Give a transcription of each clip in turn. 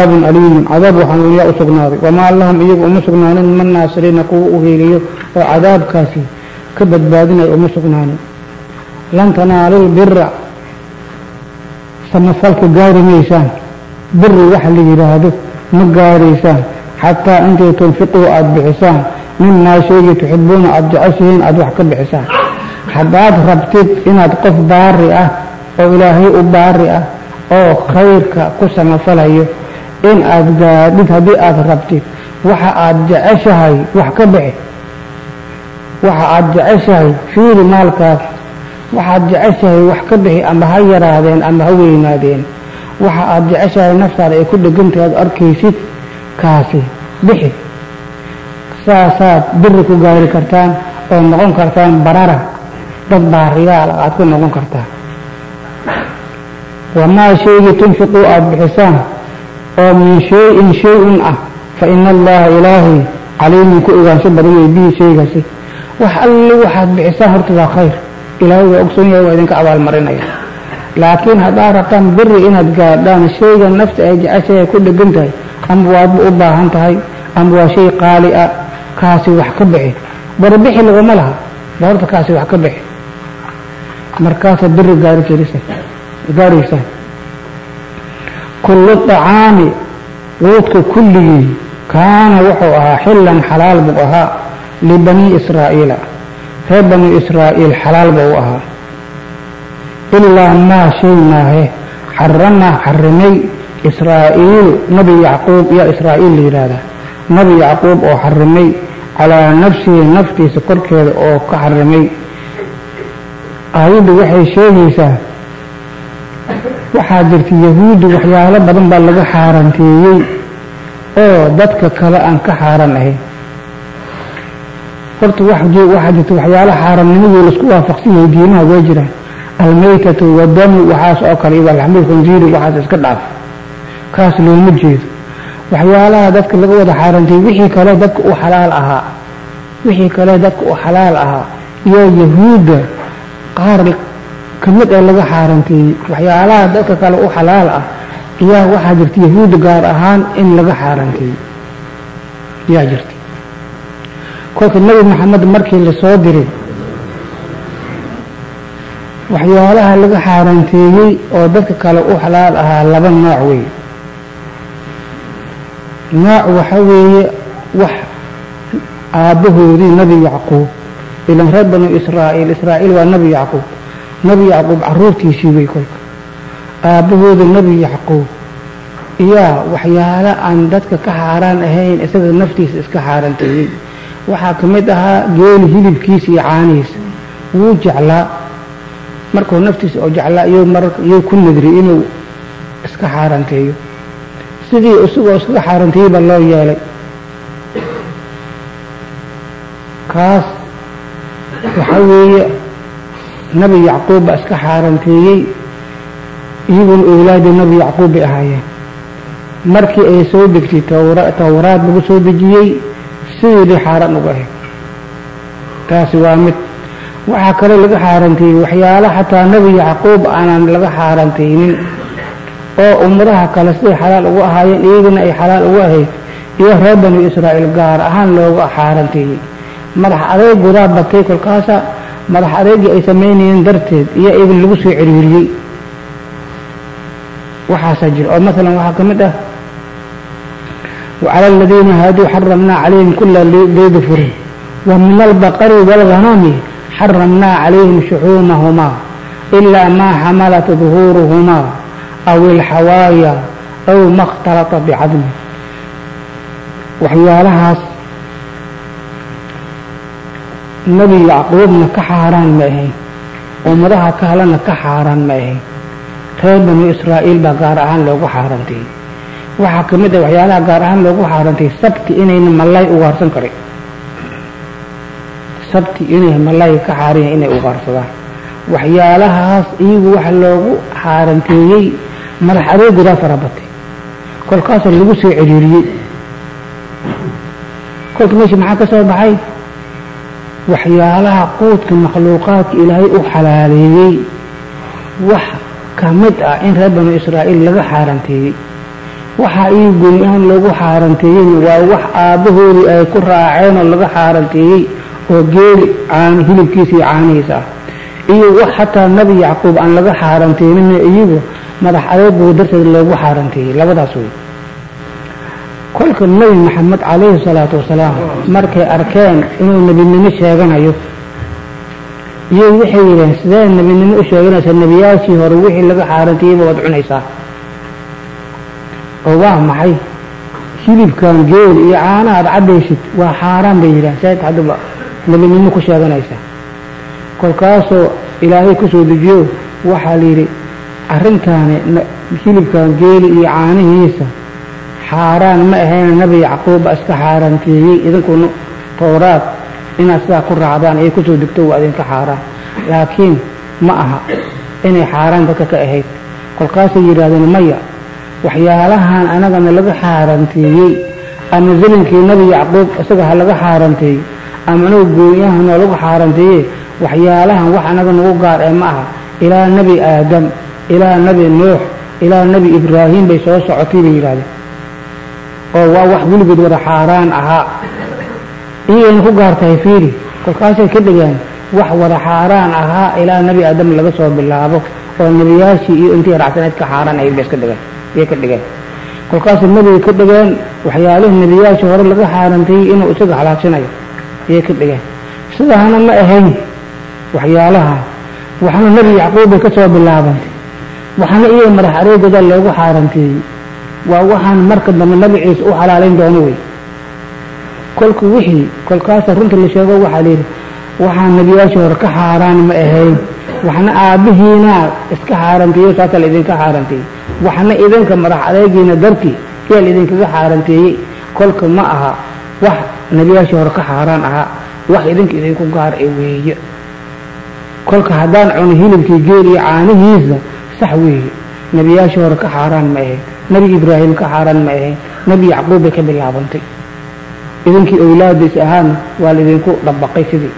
cadaabun aliimun cadaab waxaan yaa u sugnaaday wamaa lahum iyagu uma sugnaanin ma naasiriina kuwa u heeliyo oo cadaabkaasi ka badbaadinaya uma sugnaanin lan tanaalu lbira samafalka gaari maysaan biri waxa la yidhaahdo ma gaaraysaan xataa intay tunfiquu aada bixisaan mimaa shaygii tuxibuuna aada jeceshihiin aada wax ka bixisaan haddaad rabtid inaad qof in aada gaadhid haddii aada rabtid waxa aada jeceshahay wax ka bixi waxa aada jeceshahay fiiri maalkaas. Waxaad jeceshahay wax ka bixi ama ha yaraadeen ama ha weynaadeen. Waxa aada jeceshahay naftaada ay ku dhegantahay aad arkaysid kaasi bixi. Saasaad biri ku gaari kartaan oo noqon kartaan barara. Dad baariyaal aad ku noqon kartaan. Wamaa shaygii tunfiquu aada bixisaan oo min shay-in shay-un ah fa ina allaha ilaahay caliimun ku ogaansho badan wey bihi shaygaasi. Wax alli waxaad bixisaan horta waa khayr. Ilaahay waa ogsoon yahay waa idinka abaalmarinaya laakiin haddaad rabtaan biri inaad gaadhaan shayga nafta ay jeceshahay ku dhegan tahay ama waadba u baahan tahay ama waa shay qaali ah kaasi wax ka bixi. Barbixi laguma laha horta kaasi wax ka bixi. Markaasaad biri gaari jirisa gaaraysaan kullu dacaami quudka kulligii kaana wuxuu ahaa xillan xalaal buu ahaa libanii israa'iila reer bani israa'iil xalaal buu ahaa ilaa maa shay maahe xaramaa xarimay israa'iilu nabi yacquub yaa israa'iil la yidhaahdaa nabi yacquub oo xarimay calaa nafsihi naftiisa korkeeda oo ka xarimay aayaddu waxay sheegaysaa waxaa jirta yahuuddu waxyaalo badan baa laga xaaranteeyey oo dadka kale aan ka xaaran ahayn. Horta waxaa jirta waxyaalo xaarannimadii la isku waafaqsan yahay diimaha waa jiraan. Almaytatu wadamu waxaas oo kale iyo alxamul khanziiri waxaas iska dhaaf. Kaas looma jeedo. Waxyaalaha dadka laga wada xaaranteeyey wixii kale dadka u xalaal ahaa wixii kale dadka u xalaal ahaa iyo yahuudda qaar ka mid ee laga xaaranteeyey waxyaalaha dadka kale u xalaal ah ayaa waxaa jirta yahuudda gaar ahaan in laga xaaranteeyey ayaa jirta. Kolka nebi maxamed markii la soo diray waxyaalaha laga xaaranteeyey oo dadka kale u xalaal ahaa laba nooc wey nooc waxa weeye wax aabbahoodii nebi yacquub ilan reer banu israa'iil israa'iil waa nebi yacquub nebi yacquub caruurtiisii wey kolka. Aabbahooda nebi yacquub. Iyaa waxyaalo aan dadka ka xaaraan ahayn isaga naftiisa iska xaaranteeyey waxaa ka mid ahaa geeli hilibkiisa iyo caanihiisa. Wuu jeclaa. Markuu naftiisa oo jeclaa iyo mariyuu ku nadri inuu iska xaaranteeyo sidii isagoo iskaga xaaranteeyey baa loo yeelay. Kaas waxaa weeye nebi yacquub baa iska xaaranteeyey iyaguna owlaadii nebi yacquub bay ahaayeen. Markii ay soo degtay towraad lagu soo dejiyey sidii xaaran uga ahayd. Taasi waa mid. Waxaa kale laga xaaranteeyey waxyaalo xataa nebi yacquub aanan laga xaaranteynin oo ummadaha kale siday xalaal ugu ahaayeen iyagana ay xalaal ugu ahayd iyo reer banu israa'iil gaar ahaan looga xaaranteeyey madax adeegudaa batay kolkaasa madax adeegii ay samaynayeen darteed iyo iyaga lagu soo ciriiriyey waxaasaa jira oo masalan waxaa ka mid ah وعلى الذين هادوا حرمنا عليهم كل ذي ظفر ومن البقر والغنم حرمنا عليهم شحومهما إلا ما حملت ظهورهما أو الحوايا أو ما اختلط بعظم waxyaalahaas nebi yacquubna ka xaaraan ma ahayn ummadaha kalena ka xaaraan ma ahayn reer banu israa'iil baa gaar ahaan loogu xaarantay? Waxaa ka mid ah waxyaalaha gaar ahaan loogu xaarantay sabti inayna malay ugaarsan karin sabti inay malay ka xaariya inay ugaarsadaan waxyaalahaas iyagu waxa loogu xaaranteeyey madax adeegudaa farabatay kolkaasoo lagu soo ciriiriyey kolka meesha maxaa ka soo baxay waxyaalaha quudka makhluuqaadka ilaahay u xalaaleeyey. Wax ka mid ah in reer banu israa'iil laga xaaranteeyey. Waxa ii gooni ahaan loogu xaaranteeyey waa wax aabbahoodii ay ku raaceen oo laga xaaranteeyey oo geeli caani hilibkiisa iyo caanihiisa ah. Iyo wax xataa nebi yacquub aan laga xaaranteeynin iyagu madax adeeguu darteed loogu xaaranteeyey. Labadaas wey kolka nebi maxamed calayhi salaatu wasalaam markay arkeen inuu nebinimo sheeganayo iyo waxay yidhaheen sidee nebinimo u sheeganaysaa nebiyaashii hore wixii laga xaaranteeyeyba waad cunaysaa. Oo waa maxay? Hilibkan geel iyo caana aad cabaysid waa xaaraan bay yidhahan said haddaba nebinimo ku sheeganaysaa kolkaasoo ilaahay ku soo dejiyo waxaa la yidhi arrintaani hilibkan geeli iyo caanihiisa xaaraan ma ahayn nebi yacquubba iska xaaraanteeyey idinkuna towraad inaad sidaa ku raacdaan ayay ku soo degto waa idinka xaaraan. Laakiin ma aha inay xaaraan dadka ka ahayd. Kolkaasay yidhaahdeen maya waxyaalahan anagana laga xaaranteeyey ama zelinkii nebi yacquub isaga ha laga xaaranteeyey ama anagu goonyaha noo lagu xaaranteeye waxyaalahan wax anaga nagu gaar ee ma aha. Ilaa nebi aadam ilaa nebi nuux ilaa nebi ibraahim bay soo socotay bay yidhahdeen oo waa wax weligood wada xaaraan ahaa. Iyagayna ku gaar tahay fiiri. Kolkaasay ka dhigeen wax wada xaaraan ahaa ilaa nebi aadam laga soo bilaabo oo nebiyaashii iyo intii raacsaneed ka xaaraan ay ba iska dhigeen iyay ka dhigeen. Kolkaasay nebiga ka dhigeen waxyaalihii nebiyaashii hore laga xaarantayey inuu isaga halaagsanayo iyay ka dhigeen. Sidaana ma ahayn waxyaalaha waxna nebi yacquub bay ka soo bilaabantay. Waxna iyaga madax areegooda loogu xaaranteeyey waa waxaan marka dambe ciise u xalaalayn doono wey. Kolka wixii kolkaasa runta la sheego waxaa layidhi waxaan nebiyaashii hore ka xaaraan ma ahayn. Waxna aabbihiina iska xaaranteeyo saasa la idinka xaaranteeyey. Waxna idinka madax adeegiina dartii yaa la idinkaga xaaranteeyey. Kolka ma aha wax nebiyaashii hore ka xaaraan ahaa. Wax idinka idinku gaar ee weeye. Kolka haddaan cuno hilibkii geel iyo caanihiisa sax weeye. Nebiyaashii hore ka xaaraan ma ahayn nebi ibraahim ka xaaraan ma ahayn. Nebi yacquub bay ka bilaabantay idinkii owlaadiis ahaana waa laidinku dhabaqay sidii.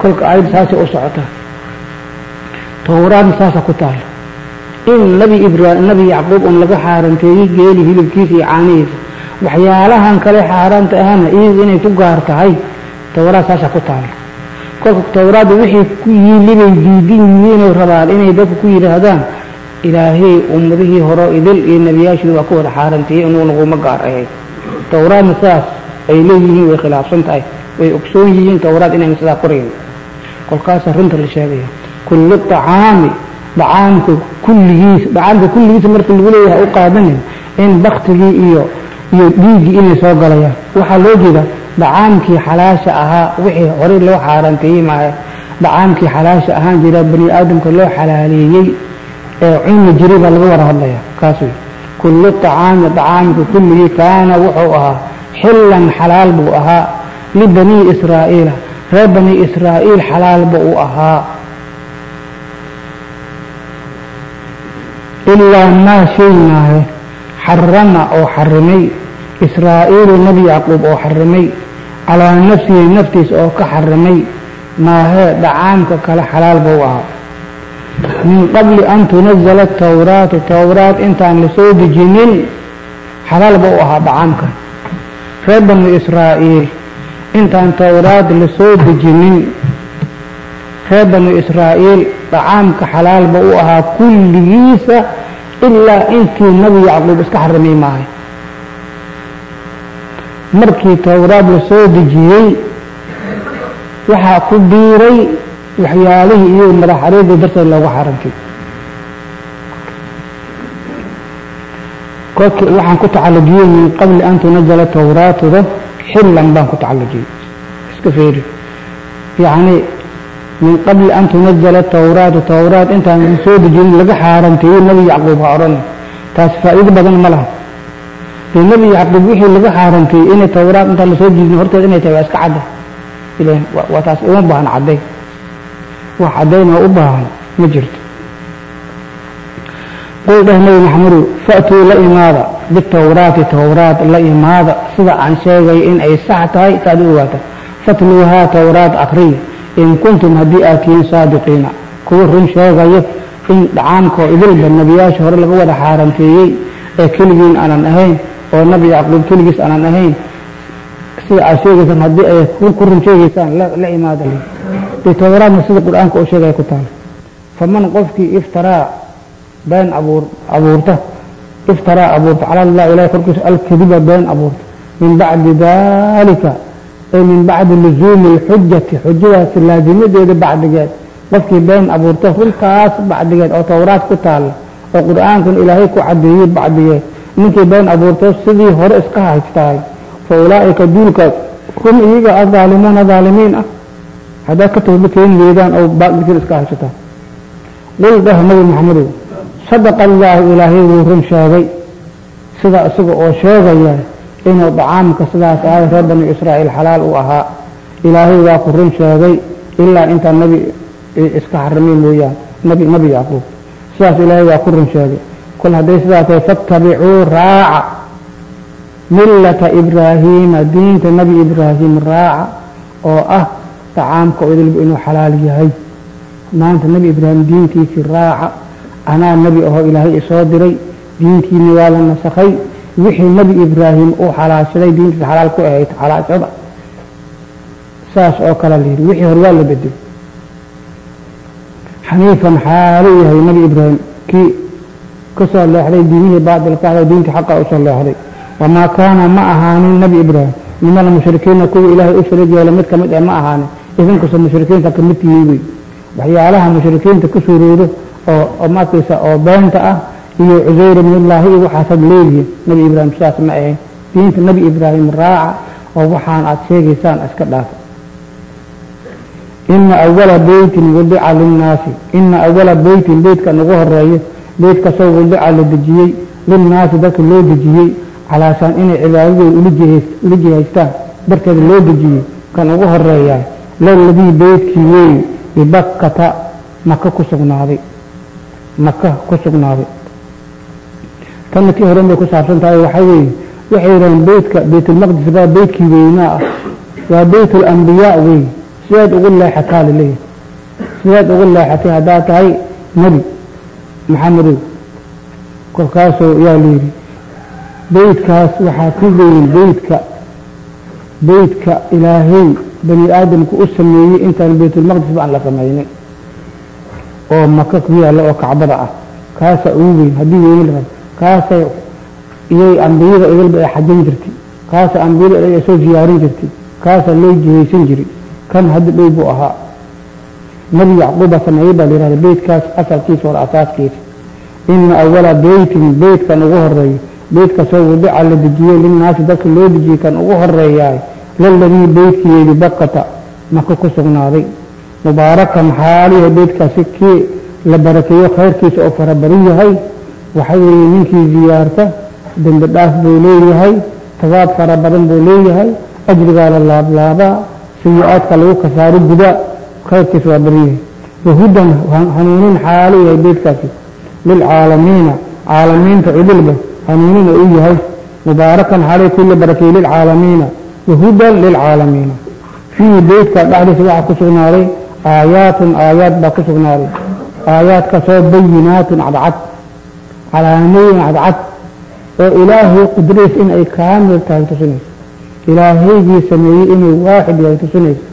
Kolka ayad saasay u socota. Towraadna saasa ku taalo in nebi ibraahim nebi yacquub un laga xaaranteeyey geeli hilibkiisa iyo caanihiisa waxyaalahan kale xaaraanta ahana iyagu inay ku gaar tahay. Towraad saasa ku taalo kolka towraadda wixii ku yiilibay diidin yihiinay rabaan inay dadku ku yidhaahdaan ilaahay ummadihii hore idil iyo nebiyaashii waa ku wada xaaranteeyey inuu naguma gaar ahayd towraadna sidaas ay leeyihiin way khilaafsan tahay way ogsoon yihiin towraad inayna sidaa qorayn kolkaasa runta la sheegaya kullu acaami dhacaamka kulligiisa dhacaamka kulligiisa marka lagu leeyahay u qaadanin in baktigii iyo iyo dhiiggii inay soo galayaan. Waxaa loo jeeda dhacaamkii xalaasha ahaa wixii horey loo xaaranteeyey maaha dhacaamkii xalaasha ahaan jira bani aadamka loo xalaaleeyey ee cuni jiray baa laga wada hadlaya kaas wey kullu acaami dhacaamka kulligii kaana wuxuu ahaa xillan xalaal buu ahaa libanii israa'iila reer bani israa'iil xalaalba uu ahaa. Ilaa maa shay maahe xarama oo xarimay israa'iilu nebi yacquub oo xarimay calaa nafsihi naftiis oo ka xarimay maahee dhacaamka kale xalaal buu ahaa min qabli an tunazala tawraatu towraat intaan la soo dejinin xalaal buu ahaa dhacaamkan reer banu israa'iil intaan towraad la soo dejinin. Reer banu israa'iil dhacaamka xalaalba u ahaa kulligiisa ilaa intii nebi yacquub iska xarimay maahay markii towraad la soo dejiyey waxaa ku biiray waxyaalihii iyo madax areega darteed loogu xarantay kolki waxaan ku tacalujiyey min qabli an tunazala towraatuda xillan baan ku tacalujiyey. Iska feeri yacni min qabli an tunazala towraatu towraat intaan soo dejinin laga xaaranteeyey nebi yacquub ha odhan taas faa'iido badan ma laha. Dee nebi yacquub wixii laga xaaranteeyey inay towraat intaan la soo dejinin horteed inay tahay waa iska cadda. Ilan waa taas uma baahna cadday wax caddayn oo u baahan ma jirto. Qul dheh nebi maxamedu fa'tuu la imaada bitowraati towraat la imaada. Sida aan sheegay in ay sax tahay saad u ogaata fatluuhaa towraat akriya in kuntum haddii aad tihiin saadiqiina. Kuwa run sheegayo in dhacaamkoo idilba nebiyaasha hore laga wada xaaranteeyey ee keligiin aanan ahayn oo nabi yacquub keligiis aanan ahayn. Sida aad sheegaysaan haddii ay ku run sheegaysaan la imaada dee towraadna sida qur'aanka oo sheegaya ku taal. Faman qofkii iftaraa been abuur abuurta. Iftaraa abuurta. Cala allah ilahi korkiisa alkadiba been abuurta. Min bacdi dalika ay min bacdi luzuumi alxujati xujadaas laasimadeeda bacdigeed. Qofkii been abuurta runtaas bacdigeed oo towraad ku taalla oo qur'aankan ilaahay ku cadeeyey bacdigeed. Ninkii been abuurto sidii hore iska haystaay fa ulaa'ika duulka hum iyaga azaalimuuna zaalimiin ah haddaad ka tawba keeni weydaan oo baadilkiin iska haysataan qul dheh nabi maxamedow sadaqa allaahu ilaahay wuu run sheegay. Sida isaga oo sheegaya inuu dacaamka sidaas ahay reer bani israa'iil xalaal u ahaa. Ilaahay waa ku run sheegay ilaa intaa nabi iska xarimay mooyaan nabi nabi yacquub sidaas ilaahay waa ku run sheegay. Kol hadday sidaa tahay raaca. Millata ibraahiima diinta nabi ibraahim raaca oo ah dacaamka idilba inuu xalaal yahay. Maanta nebi ibraahim diintiisii raaca. Anaa nebi ahoo ilaahay isoo diray. Diintiini waa la nasakhay. Wixii nebi ibraahim uu xalaashaday diintiisa xalaal ku ahayd xalaashada. Saas oo kale la yidhi. Wixii hore waa la bedel. Xaniifan xaalu yahay nebi ibraahim. Kii ka soo leexday diinihii baatilka ahda diintii xaqa u soo leexday. Wamaa kaana ma ahaanin nebi ibraahim. Min almushrikiina kuwa ilaahay u sharig yeela mid ka mid eh ma ahaanin idinkastoo mushrikiinta ka mid tihiin wey waxyaalaha mushrikiinta ku suuroodo oo markaysa oo beenta ah iyo cusayr ibnullaahi iyo waxaasaad leedihiin nebi ibraahim sidaas ma ahayn. Diinta nebi ibraahim raaca oo waxaan aad sheegaysaan iska dhaafa. Ina awala beytin wudica linnaasi. Ina awala beytin beytkan ugu horeeyo beyt kastoo wudica la dejiyey linnaasi dadka loo dejiyey calaashaan inay cibaadadooda ula jihaystaan darteeda loo dejiyey kan ugu horeeyaa laladii beytkii wey bibakkata maka ku sugnaaday. Maka ku sugnaaday. Tanna tii horen bay ku saabsan tahay waxaa weeye waxay yidhahdeen beytka beytulmaqdis baa beytkii weynaa ah. Waa beytulambiyaa wey sidaad ugu leexataa la leeyahay sidaad ugu leexatay haddaad tahay nebi maxamedow kolkaasoo yaa layidhi beytkaas waxaa ku weyn beytka beytka ilaahay bani aadamku u sameeyey intaan beytulmaqdis ba aan la samaynin oo maka ku yaalla oo kacbada ah. Kaasaa ugu weyn haddii weyne la rabo. Kaasay iyay ambiyada idilba ay xajin jirtay. Kaasa ambiyada ay soo ziyaarin jirtay. Kaasaa loo jihaysan jiray. Kan hadda dhow buu ahaa. Nebi yacquuba sameeyey baa layihahda beytkaas asalkiisa hore asaaskiisa ina awala beytin beytkan ugu horeeyo beytkasoo wadica la dejiyey linnaasi dadka loo dejiyey kan ugu horeeyaay laladii beytkiyeedi bakata maka ku sugnaaday mubaarakan xaaliha beytkaasi kii la barakeeyo khayrkiisa oo farabarin yahay waxa weeye ninkii ziyaarta dembi dhaaf buu leeyahay tabaad fara badan buu leeyahay ajrigaa la laablaabaa sayi-aadka lagu kasaaro gudaa khayrkiisa waa barin yahay wahudan hanuunin xaalu yahay beytkaasi lilcaalamiina caalamiinta cidilba hanuunin u yahay mubaarakan xaalay kii la lilcaalamiina wahudan lilcaalamiina fiihi beytka dhexdiisa waxaa ku sugnaaday aayaatun aayaad baa ku sugnaaday aayaadkasoo bayinaatun cadcad calaamooyin cadcad oo ilaahay qudrays in ay kaamil tahay tusinayso ilaahaygii sameeyey inuu waaxid yahay tusinayso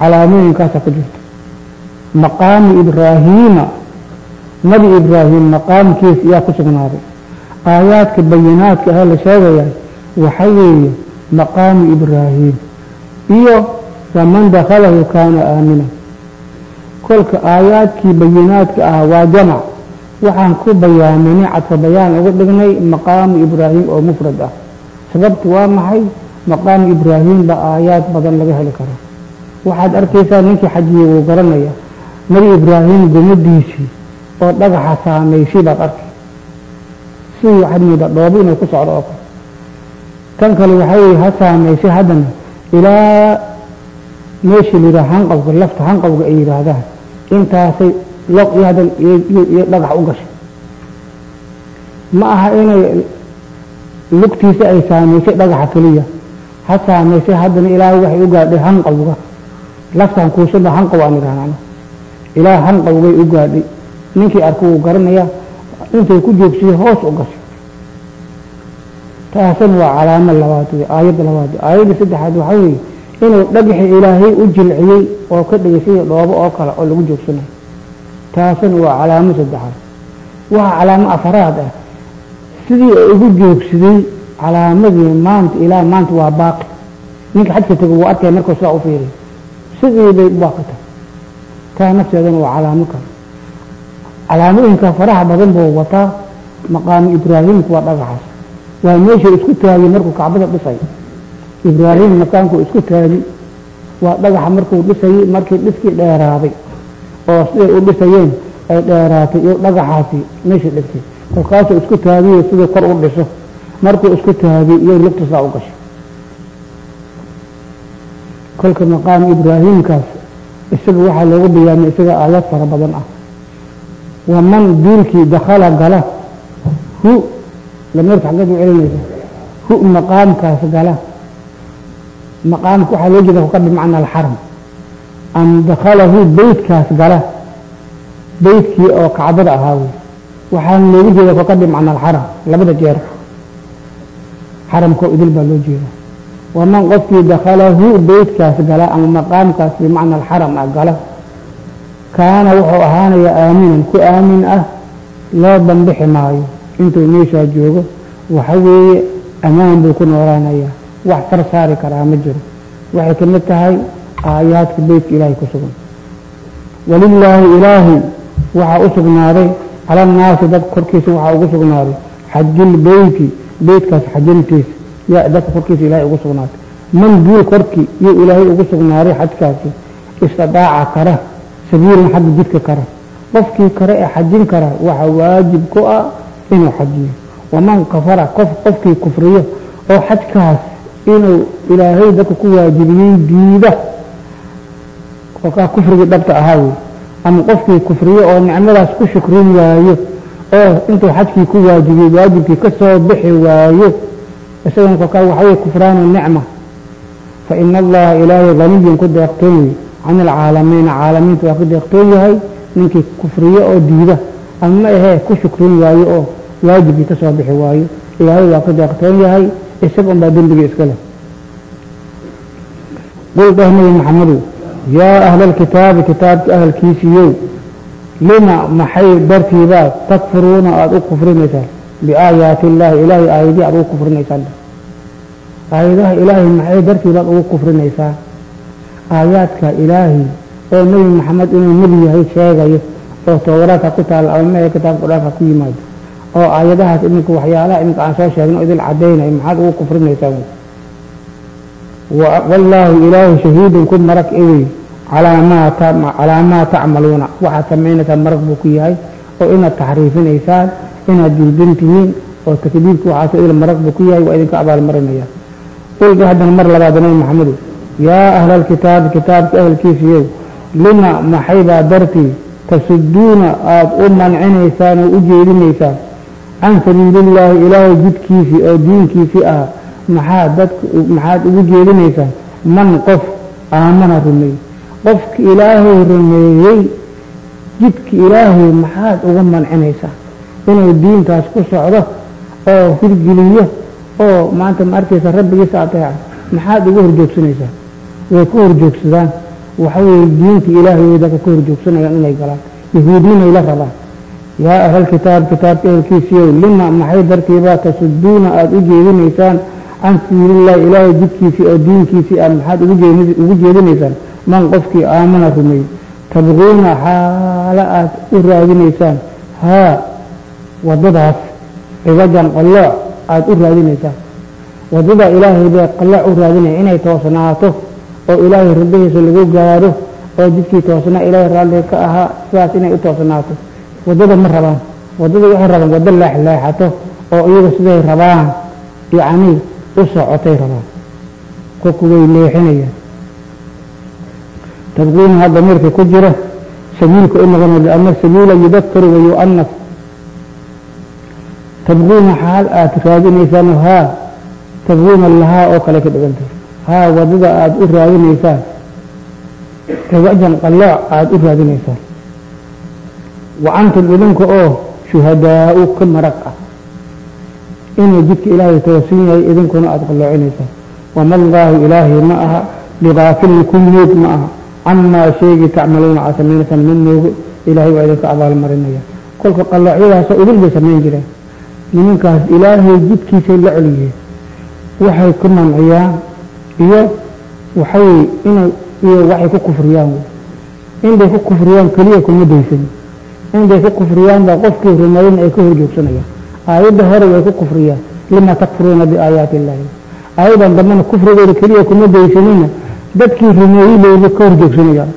calaamooyinkaasaa ku jirta maqaamu ibraahiima nabi ibraahim maqaamkiisa yaa ku sugnaaday aayaadka maqaamu ibraahim iyo waman dakhalahu kaana aamina. Kolka aayaadkii bayinaadka ah waa jamac. Waxaan ku bayaaminay cadfa bayaan ugu dhignay maqaamu ibraahim oo mufrad ah. Sababtu waa maxay? Maqaamu ibraahim baa aayaad badan laga heli karo. Waxaad arkaysaa ninkii xajiyey wuu garanaya nebi ibraahim gomadiisii oo dhagaxa saamaysay baad arkay. Sidii waxaad moodaa dhoobo inay ku socdo oo kale tan kale waxaa weeye ha saamaysay haddana ilaa meeshii la yidhaha hanqabka lafta hanqabka ay yidhaahdaan. Intaasay loq iyo hadan iyo dhagax u gashay. Ma aha inay lugtiisa ay saamaysay dhagaxa keliya. Ha saamaysay haddana ilaa waxay u gaadhay hanqabga laftan kuusaba hanqab aan idhahnaa ilaa hanqabgay u gaadhay. Ninkii arka wuu garanaya intay ku joogsiye hoos u gashay taasna waa calaamo labaad wey aayadda labaad aayadda saddexaad waxaa weeye inuu dhagaxi ilaahay u jilciyey oo ka dhigay sida dhoobo oo kale oo lagu joogsanayo taasna waa calaamo saddexaad. Waxa calaamo afaraad ah sidii ay ugu joogsaday calaamadii maanta ilaa maanta waa baaqi. Ninka xajka tego wuu arkaya markuu sidaa u fiiriy sidii bay baaqita taa nafteedana waa calaamo kale. Calaamooyinka faraha badan buu wataa maqaamu ibraahimku waa dhagaxaas waa meesha isku taagay markuu kacbada dhisay. Ibraahim makaanku isku taagi waa dhagaxa markuu dhisayey markii dhiskii dheeraaday. Oo siday u dhisayeen ay dheeraatay iyo dhagaxaasi meesha dhigtay kolkaasuu isku taagiyo siduu kor u dhiso. Markuu isku taagay iyo lugtasaa u gashay. Kolka maqaamu ibraahimkaas isaga waxaa loogu biyaamay isaga aayad fara badan ah. Waman duulkii dakhala gala hu lameerka xaggeed u celinaysa hu maqaamkaas gala maqaamka waxaa loo jeeda ka bimacna alxaram am dakhalahu beytkaas gala beytkii oo kacbada ahaa wey waxaana loogu jeeda kaka bimacna alxaram labada jeer xaramkoo idil baa loo jeeda waman qofkii dakhalahu beytkaas gala ama maqaamkaas bimacna alxaram ah gala kaana wuxuu ahaanayaa aaminan ku aamin ah loo bambixi maayo intuu meeshaa joogo waxa weeye ammaan buu ku noolaanayaa wax far saari karaa ma jiro. Waxay ka mid tahay aayaadka beytka ilaahay ku sugan. Walilaahi ilaahay waxaa u sugnaaday cala annaasi dad korkiisa waxaa ugu sugnaaday. Xajil beyti beytkaas xajintiisa yaa dadka korkiisa ilaahay ugu sugnaatay. Man duul korkii iyo ilaahay ugu sugnaaday xajkaasi istidaaca kara sabiilan xagga jidka kara. Qofkii kale ee xajin kara waxaa waajib ku ah inuu xajiyo. Waman kafara qof qofkii kufriyo oo xajkaas inuu ilaahay dadka ku waajibiyey diida. Kolkaa kufrigii dhabta ahaa wey ama qofkii kufriyo oo nicmadaas ku shukrin waayo oo intuu xajkii ku waajibiyey waajibkii ka soo bixi waayo. Isagana kolkaa waxawey kufraanu nicma. Fa ina allaha ilaahay haniyun ku deeqtoon wey can alcaalamiina caalamiinta waa ku deeqtoon yahay ninkii kufriyo oo diida. Ama ma ahee ku shukrin waayo oo waajibkii ka soo bixi waayo. Ilaahay waa ku deeqtoon yahay isaga unbaa dembiga iska leh. Qul dheh nabi maxamedow yaa ahla alkitaabi kitaabka ahalkiisiiyow lima maxay dartiibaa takfuruuna aada u kufrinaysaan? Biaayaati illaahi ilaahay aayadii aada ugu kufrinaysaan. Aayadaha ilaahay maxay dartiibaad ugu kufrinaysaan? Aayaadka ilaahay oo nebi maxamed inuu nebi yahay sheegayo oo towraadka ku taalla ama mehe kitaabka dhaafka ku yimaado oo aayadahaas iminka waxyaalaha iminka aan soo sheegno idil cadaynayo maxaad ugu kufrinaysaan wallaahu ilaahay shahiidun ku marag ewey calaa maa tacmaluuna. Waxaad samaynaysaan marag buu ku yahay oo inaad taxriifinaysaan inaad diidan oo takdiibka waxaas idil marag buu ku yahay waa idinka abaalmarinaya qulda haddana mar labaad nabi maxamedow yaa ahla alkitaabi kitaabka ahalkiisiiyow lima maxaybaa dartii tasuduuna aada u mancinaysaan oo u jeedinaysaan can sabiilillaahi ilaahay jidkiisii oo diinkiisii ah maxaad dadka maxaad ugu jeedinaysaan man qof aamana rumeeyey qofka ilaahay rumeeyey jidka ilaahay maxaad uga mancinaysaa inuu diintaas ku socdo oo hirgeliyo oo maanta ma arkaysa rabbigiisa ateeca maxaad uga horjoogsanaysaa way ka horjoogsadaan waxaweye diinta ilaahay way dadka ka horjoogsanayaan inay galaan yahuudinay la rabaan yaa ahlaalkitaab kitaabka ehelkiisiiyow lima maxay dartiibaa tasuduuna aada u jeedinaysaan can sabiilillahi ilaahay jidkiisii oo diinkiisii ah maxaad ugu jeedinaysaan? Man qofkii aamana rumeeyey tabquuna xaalo aad u raadinaysaan. Haa waddadaas ciwajan qallooc aada u raadinaysaan. Waddada ilaahay bay qallooc u raadinaya inay toosnaato oo ilaahay rabbihiisa lagu gaaro oo jidkii toosnaa ilaahay raalliga ka ahaa sidaas inay u toosnaato waddada ma rabaan waddada waxay rabaan waddo leexleexato oo iyaga siday rabaan yacni u socotay rabaan. Kolku way leexinayaan. Tabqiinaha damiirka ku jira sabiilka u noqona lianna sabiila yudakaru wa yu'anas tabqiina xaal aad raadinaysaan haa tabqiina lahaa oo kale ka dhigantay haa waddada aada u raadinaysaan. Ciwajan qallooc aada u raadinaysaan wa antum idinka oo shuhadaau ka marag ah inuu jidka ilaahay toosin yahay idinkuna aada qalloocinaysaa wama allaahu ilaahay ma aha bigaafilin ku moog ma aha camaa sheegi tacmaluuna aad samaynaysaan ma moogo ilaahay waa idinka abaalmarinaya kolka qalloocyadaasoo idin bay samayn jireen nimankaas ilaahay jidkiisay la celiyihiin waxay ku manciyaan iyo waxay inay iyo waxay ku kufriyaan inbay ku kufriyaan keliya kuma daysan inbay ku kufriyaan baa qofkii rumeeyen ay ka horjoogsanayaan aayadda hore way ku kufriyaan. Lima takfuruuna biaayaati illaahi aayadan dambena kufrigooda keliya kuma daysanina. Dadkii rumeeyey bayba ka horjoogsanayaan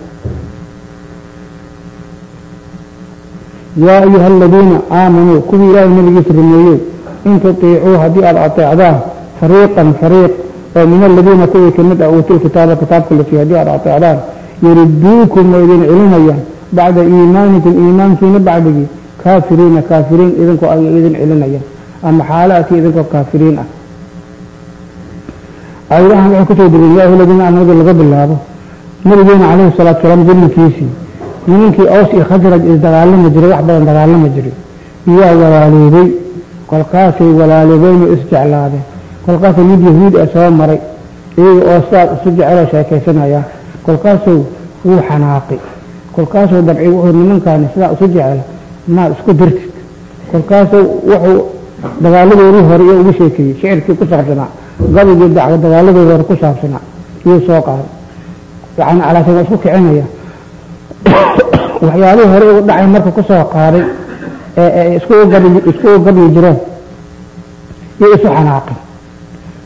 yaa ayuha aladiina aamanuu kuwii ilaahay nabigiisa rumeeyey in tutiicuu haddii aada ateecdaan fariiqan fariiq oo min aladiina kuwii ka mid ah uutul kitaaba kitaabka la haddii aada ateecdaan yuriduukum way idin celinayaan bacda iimaanikum iimaankiina bacdigii kaafiriina kaafiriin idinkoo ay idin celinayaan ama xaalaadkii idinkoo kaafiriin ah aayadahan waxay ku soo degeen yaa aladiina aamanu laga bilaabo nabigeena calayhi salaatu salaam zillinkiisii nimankii aws iyo khasraj is dagaalami jiray wax badan dagaalami jiray iyaa walaaloobay kolkaasay walaaloobeen oo isjeclaadeen kolkaasay mid yahuud ah soo maray iyaga oo sidaas isu jeceloo sheekaysanaya kolkaasuu wuu xanaaqay kolkaasuu dabci wuxuu nimankaani sidaa isu jecel maad isku dirtid kolkaasuu wuxuu dagaaladoodii hore iyo ugu sheekeeyey shicirkii ku saabsanaa gabigii dacwo dagaaladoodii hore ku saabsanaa iyuu soo qaaday. Yani calaasan waa isku kicinaya. Waxyaalihii hore ugu dhacay marka ku soo qaaday ee gabyi jireen iyo isu xanaaqeen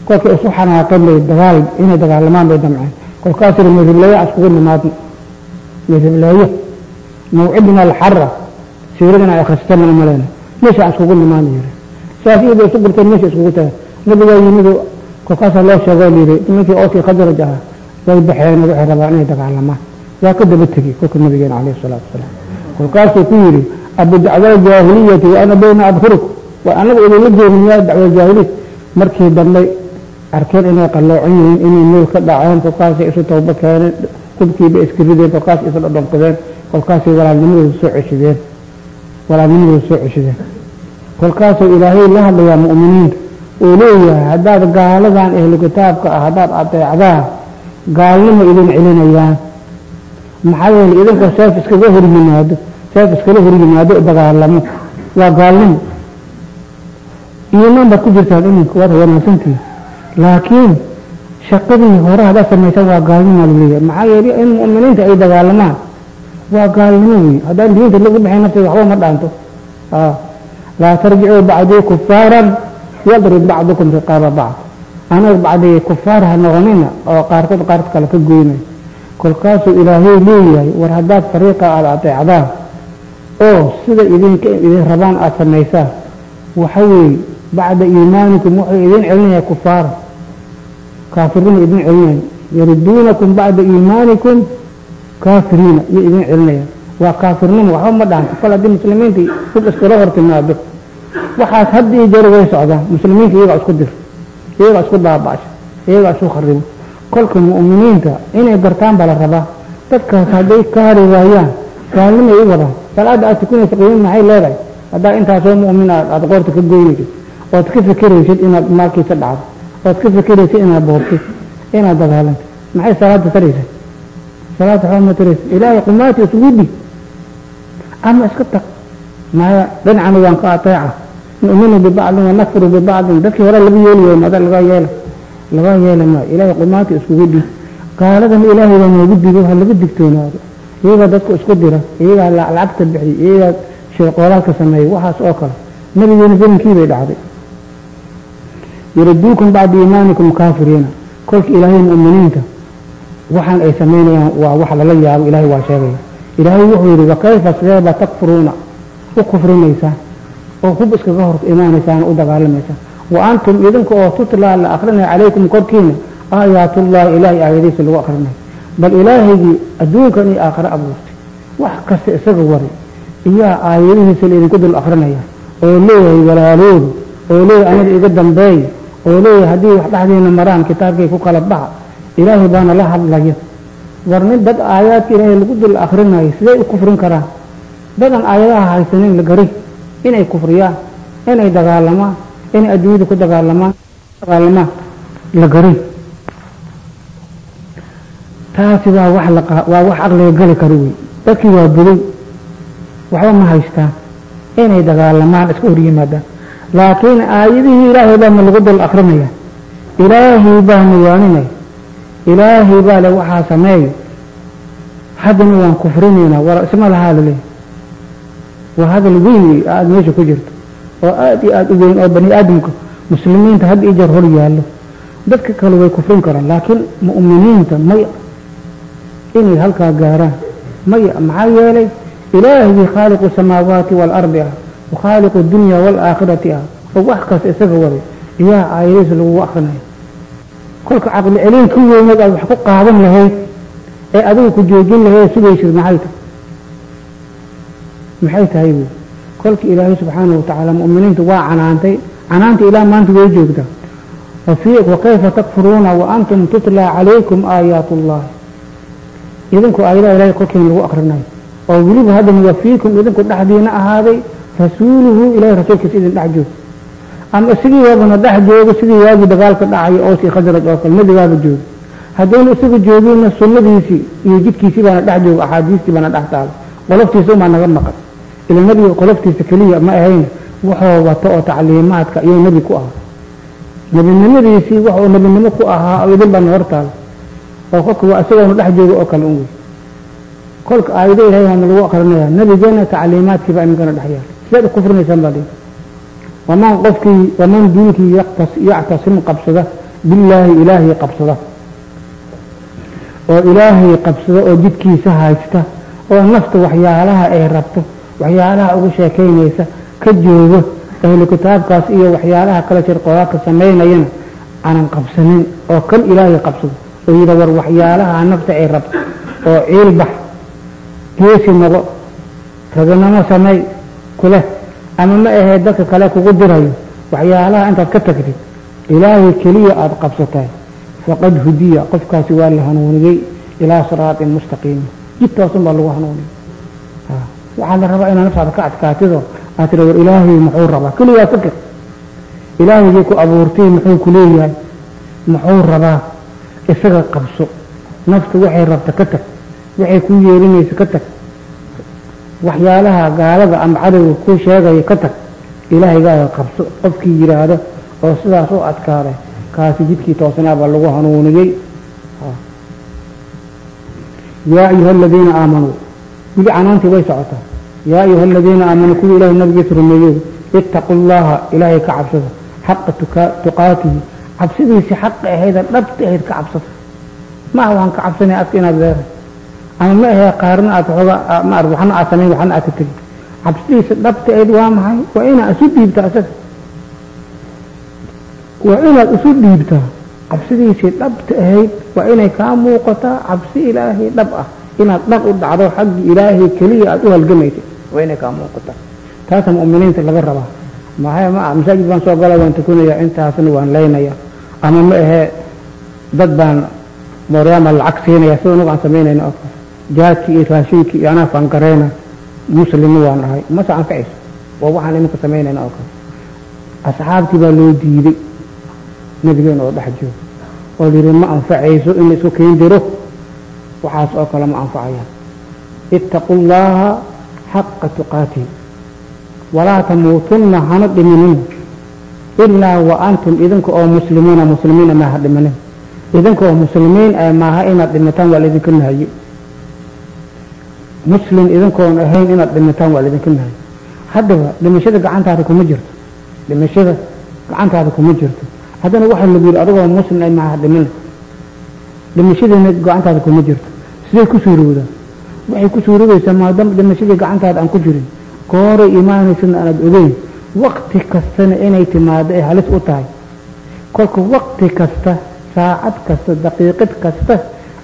kolkay isu xanaaqeen bay dagaal inay dagaalamaan bay damceen. Kolkaas yiri midibleeye iskugu nimaadno midibleeye mawcidina alxara siiradana ay akhristeen mana maleyna meesha aan iskugu nimaadno yiri saas iyada isu gurteen meesha iskugu tagaan nabigaa yimid kolkaasaa loo sheegoo layidhi nimankii ookii khadraj ahaa way baxeen waxay rabaan inay dagaalamaan waa ka daba tegey kolka nabigeena calayhi salaatu wasalaam kolkaasuu ku yidhi abudacwa jaahiliyati wa ana bayna adhurik waa anaga idinla jeedinayaa dacwa jaahiliyat markii dambe kubkiiba iska rideen kolkaas isu dhadhonkadeen kolkaasay walaalnimadooda soo ceshideen. Walaalnimadooda soo ceshideen. Kolkaasuu ilaahay la hadlayaa mu'miniinta uu leeyahay haddaad gaaladan ehlu kitaabka ah haddaad adeecdaan gaalnimo idin celinayaan. Maxaa yeelay idinkoo seef iskaga hor yimaado seef iskala hor yimaado dagaalamo. Waa gaalnimo. Iimaan baad ku jirtaan iminka waad wanaagsantihi laakiin shaqadii hore haddaad samaysan waa gaalnimo la leeyahay maxaa yeelay in mu'miniinta ay dagaalamaan waa gaalnimo wey haddaan diinta lagu baxay nafteeda waxba ma dhaanto. Laa tarjicuu bacdii kufaaran yadrib bacdukum riqaaba bacd. Anaga bacdii kufaar ha noqonina oo qaarkood qaarka kale ka goynay kolkaasuu ilaahay leeyahay war haddaad fariiqa aada adeecdaan oo sida idinka idin rabaan aada samaysaan waxa weeye bacda iimaanikum wuxuu idin celinaya kufaara kaafiriina idin celinaya yariduunakum bacda iimaanikum kaafiriina iyo idin celinaya waa kaafirnimo waxba ma dhaanto kol haddii muslimiinta hub iskala hor timaado waxaas had jeer way socdaan. Muslimiinta iyagaa isku dir iyagaa isku daabasha iyagaa isku kharibo kolka mu'miniinta inay gartaan baa la rabaa. Dadkaas hadday ka hari waayaan gaalnimo ay wadaan. Salaada aad tukanaysa qiimo maxay leedahay? Haddaa intaasoo mu'min aad qoorta ka goynaysid ood ka fekeraysid inaad maalkiisa dhacdo ood ka fekeraysid inaad boobtid inaad dagaalantid maxay salaada taraysa salaada waxba ma taraysa ilaahay qumaati isugu dhig ama iska tag maya dhinacana waan ka ateeca. Nu'minu bibacdin wanakfuru bibacdin. Dadkii hore laga yeeliyo mada laga yeela. Laga yeela maayo ilaahay qumaati iskugu dhig gaaladana ilaahay baa noogu digo ha laga digtoonaado iyagaa dadku isku dira iyagaa lacagta bixiy iyagaa sheeqoolaalka sameeyey waxaas oo kale. Nabigeena zamankii bay dhacday yuriduukum bacda iimaanikum kaafiriina kolka ilaahay mu'miniinta waxaan ay samaynayaan waa wax lala yaabo ilaahay waa sheegaya ilaahay wuxuu yidhi wakayfa sideeba takfuruuna u kufrinaysaan oo hub iskaga hor imaanaysaan u dagaalamaysaan wa antum idinka oo tutlaa la akrinaya calaykum korkiina aayaatullahi ilaahay aayadiisa lagu akrinayo bal ilaahaygii adduunkan iyo aakhare abuurtay wax kasta isaga wari iyaa aayadihiisa laidinku dul akrinaya oo leeyahay walaaloodu oo leeyahay aniga iga dambeey oo leeyahay haddii wax dhexdiina maraan kitaabkay ku kala baxa ilaahay baana la hadlaya war nin dad aayaadka ilaahay lagu dul akrinayo siday u kufrin karaan. Dadan aayadaha haysanin la gari inay kufriyaan inay dagaalamaan inay adduunyada ku dagaalamaan dagaalamaan la garin taasi waa wax la waa wax aqliga gali karo wey dadkii waa buday waxba ma haystaan. Inay dagaalamaan iska hor yimaadaan laakiin aayadihii ilaahay baa lagu dul akrinaya ilaahay baa nuwaaninaya ilaahay baa le waxaa sameeya haddana waan kufrinaynaa wala isma lahaa laleeyahy waa hadal weyn wey aada meesha ku jirto. Oo aada iyo aada u weyn oo bani aadamka muslimiinta had iyo jeer hor yaallo. Dadka kale way kufrin karaan laakiin mu'miniinta maya inay halkaa gaaraan. Maya maxaa yeelay ilaahigii khaaliqu samaawaati waalardi ah wa khaaliqu dunya waalaakhirati ah oo wax kasta isaga waday iyaa aayadiisa lagugu akrinayo kolka caqli celin ku weyneed aad wax ku qaadan lahayd ee adiga ku joojin lahayd sugaysid maxay tahay maxay tahay wy kolka ilaahay subxaanahu watacaala mu'miniinta waa canaantay canaanta ilaa maanta way joogtaa wakayfa takfuruuna waantum tutla calaykum aayaat ullahi idinku aayadaha ilahay kolkiina lagu akrinayo oo rasuuluhu ilahay rasuulkiisa idin dhex joogo ama isigii waabana dhex joogo sidii waagii dagaalka dhacayo oosii khasraj oo kale nebigaaba joogo haddayna isaga jooginna sunnadiisii iyo jidkiisii baana dhex joogo axaadiistii baana dhex taalo qoloftiisa umaa naga maqan. Ila nebiga qoloftiisa keliya ma ahayn wuxuu wato oo tacliimaadka iyo nebi ku ahaa. Nebinimadiisii wuxuu nebinimo ku ahaa oo idin baana hortaalo oo kolka waa isagoona dhex joogo oo kale un wey kolka aayado ilahay baa sidaad u kufrinaysaan baa dhihi waman qofkii waman diinkii yactasim qabsada billaahi ilaahay qabsada. Oo ilaahay qabsada oo jidkiisa haysta oo nafta waxyaalaha ay rabto waxyaalaha ugu sheekaynaysa ka joogo ahlu kitaabkaas iyo waxyaalaha kale shirqoodaadka samaynayana aanan qabsanin oo kan ilaahay qabsado. Oo yidha war waxyaalaha nafta ay rabto oo ciilbax geesi noqo raganimo samay kuleh ama ma ahee dadka kale kugu dirayo. Waxyaalaha intaad ka tagtid ilaahay keliya aada qabsatay faqad hudiya qofkaasi waa la hanuuniyey ilaa siraatin mustaqiim. Jidtaasun baa lagu hanuuniyay waxaa la rabaa inaa naftaada ka adkaatido aad tira war ilaahay muxuu rabaa? Keligaa fikir ilaahaygai ku abuurtay muxuu ku leeyahay? Muxuu rabaa? Isaga qabso. Naftu waxay rabta ka tag. Waxay ku yeerinaysa ka tag waxyaalaha gaalada ama cadowga ku sheegaya ka tag ilaahaygaada qabso. Qofkii yidhaahdo oo sidaas u adkaaday kaasi jidkii toosnaabaa lagu hanuuniyey. Yaa ayuha aladiina aamanuu wili canaantii way socotaa. Yaa ayuha aladiina aamanuu kuwii ilahay nabigiisa rumeeyow ittaqu llaha ilaahay ka cabsada. Xaqa tuqaatihi cabsidiisi xaqa ahayda dhabta ahayd ka cabsada. Ma aha waxaan ka cabsanaya afka inaad leedahay ama ma ahee qaarna aad xooga ma arg waxna aad samayn waxna aad ka tegi cabsidiisa dhabta ahayd waa maxay? Waa inaad isu dhiibtaa isaga waa inaad isu dhiibtaa. Cabsidiisii dhabta ahayd waa inay kaa muuqataa cabsi ilaahay dhab ah. Inaad dhab u dhacdo xaggii ilaahay keliya aad u halgamaysay. Waa inay kaa muuqataa. Taasa mu'miniinta laga rabaa. Maxay ma masaajid baan soo gala waan tukanaya intaasna waan leynaya ama ma ahee dad baan mooryaama lacag siinaya sida anagu aan samaynayno oo kale jaadkii iyo raashinkii iyo anaa fangareyna muslimna waan ahay. Mase anfacayso waa waxaan iminka samaynayna oo kale. Asxaabtii baa loo diiday. Nabigeena oo dhex joogo oo layidhi ma anfacayso in la isku keyn diro. Waxaas oo kale ma anfacayaan. Ittaqu llaha xaqa tuqaatihi walaa tamuutunna hana dhiminina ilaa wa antum idinka oo muslimiina muslimiina maaha dhimanin idinka oo muslimiin ee maaha inaad dhimataan waa laydinka nahaye muslim idinkoon ahayn inaad dhimataan waa laydinka nahaye haddaba dhimashada gacantaada kuma jirto. Dhimashada gacantaada kuma jirto. Haddana waxaa lagu yidhi adigoo muslim ay maaha dhimina dhimashadiina gacantaada kuma jirto. Siday ku suurowdaa waxay ku suurobaysaa maadaama dhimashadii gacantaada aan ku jirin gooray imaanaysana aanaad ogeyn wakti kastana inay timaado ay halis u tahay. Kolka wakti kasta saacad kasta daqiiqad kasta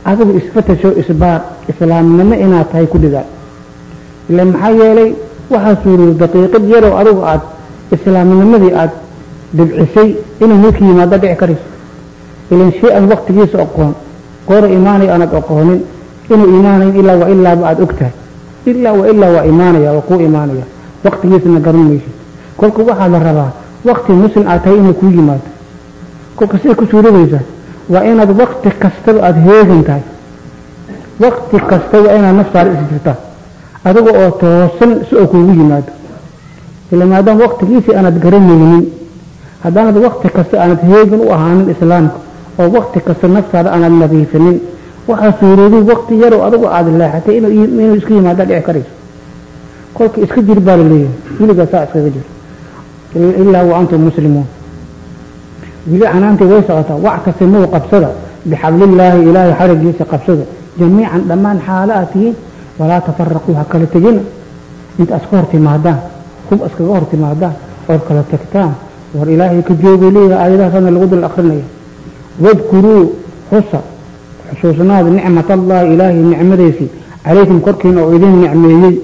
adigu isfatasho isbaar islaamnimo inaad tahay ku dhigaa ila maxaa yeelay waxaa suurowda daqiiqad yarow adigu aad islaamnimadii aad dhibcisay inuu mulki yimaado dhici karayso ilan shay aan waktigiisa oqoon goora imaanay aanad oqoonin inuu imaanayn ilaa wa ilaaba aada og tahay. ilaa wa ilaa waa imaanaya waa kuu imaanaya waktigiisana garan maysid kolka waxaa la rabaa wakti muslim aad tahay inuu kuu yimaado. kolka siday ku suurobaysaa waa inaad wakti kastaba aada heegan tahay. Wakti kasta waa inaad naftaada isjirtaa adiga oo toosan si oo kuugu yimaado. Ila maadaama waktigiisii aanad garanaynin haddaanad wakti kasta aanad heegan u ahaanin islaamka oo wakti kasta naftaada aanad nadiifinin waxaa suurooday wakti yaroo adigu aada leexatay inuu isku yimaada dhici karayso. Kolka iska jir baa la leeyahay. Weligaa saa iskaga jir. Ilaa wa antum muslimuun weli canaantii way socotaa. Wactasimuu qabsada bixablillaahi ilaahay xarigiisa qabsada jamiican dhammaan xaalo aad tihiin walaa tafaraquu ha kala tegina inta iska hor timaadaan hub iskaga hor timaadaan ood kala tagtaan. War ilaahay ka joogay leeyahay aayadahaasana lagu dul akrinaya. Wadkuruu xusa xusuusnaada nicmat allahi ilaahay nicmadiisii. Calaykum korkiina oo idin nicmeeyey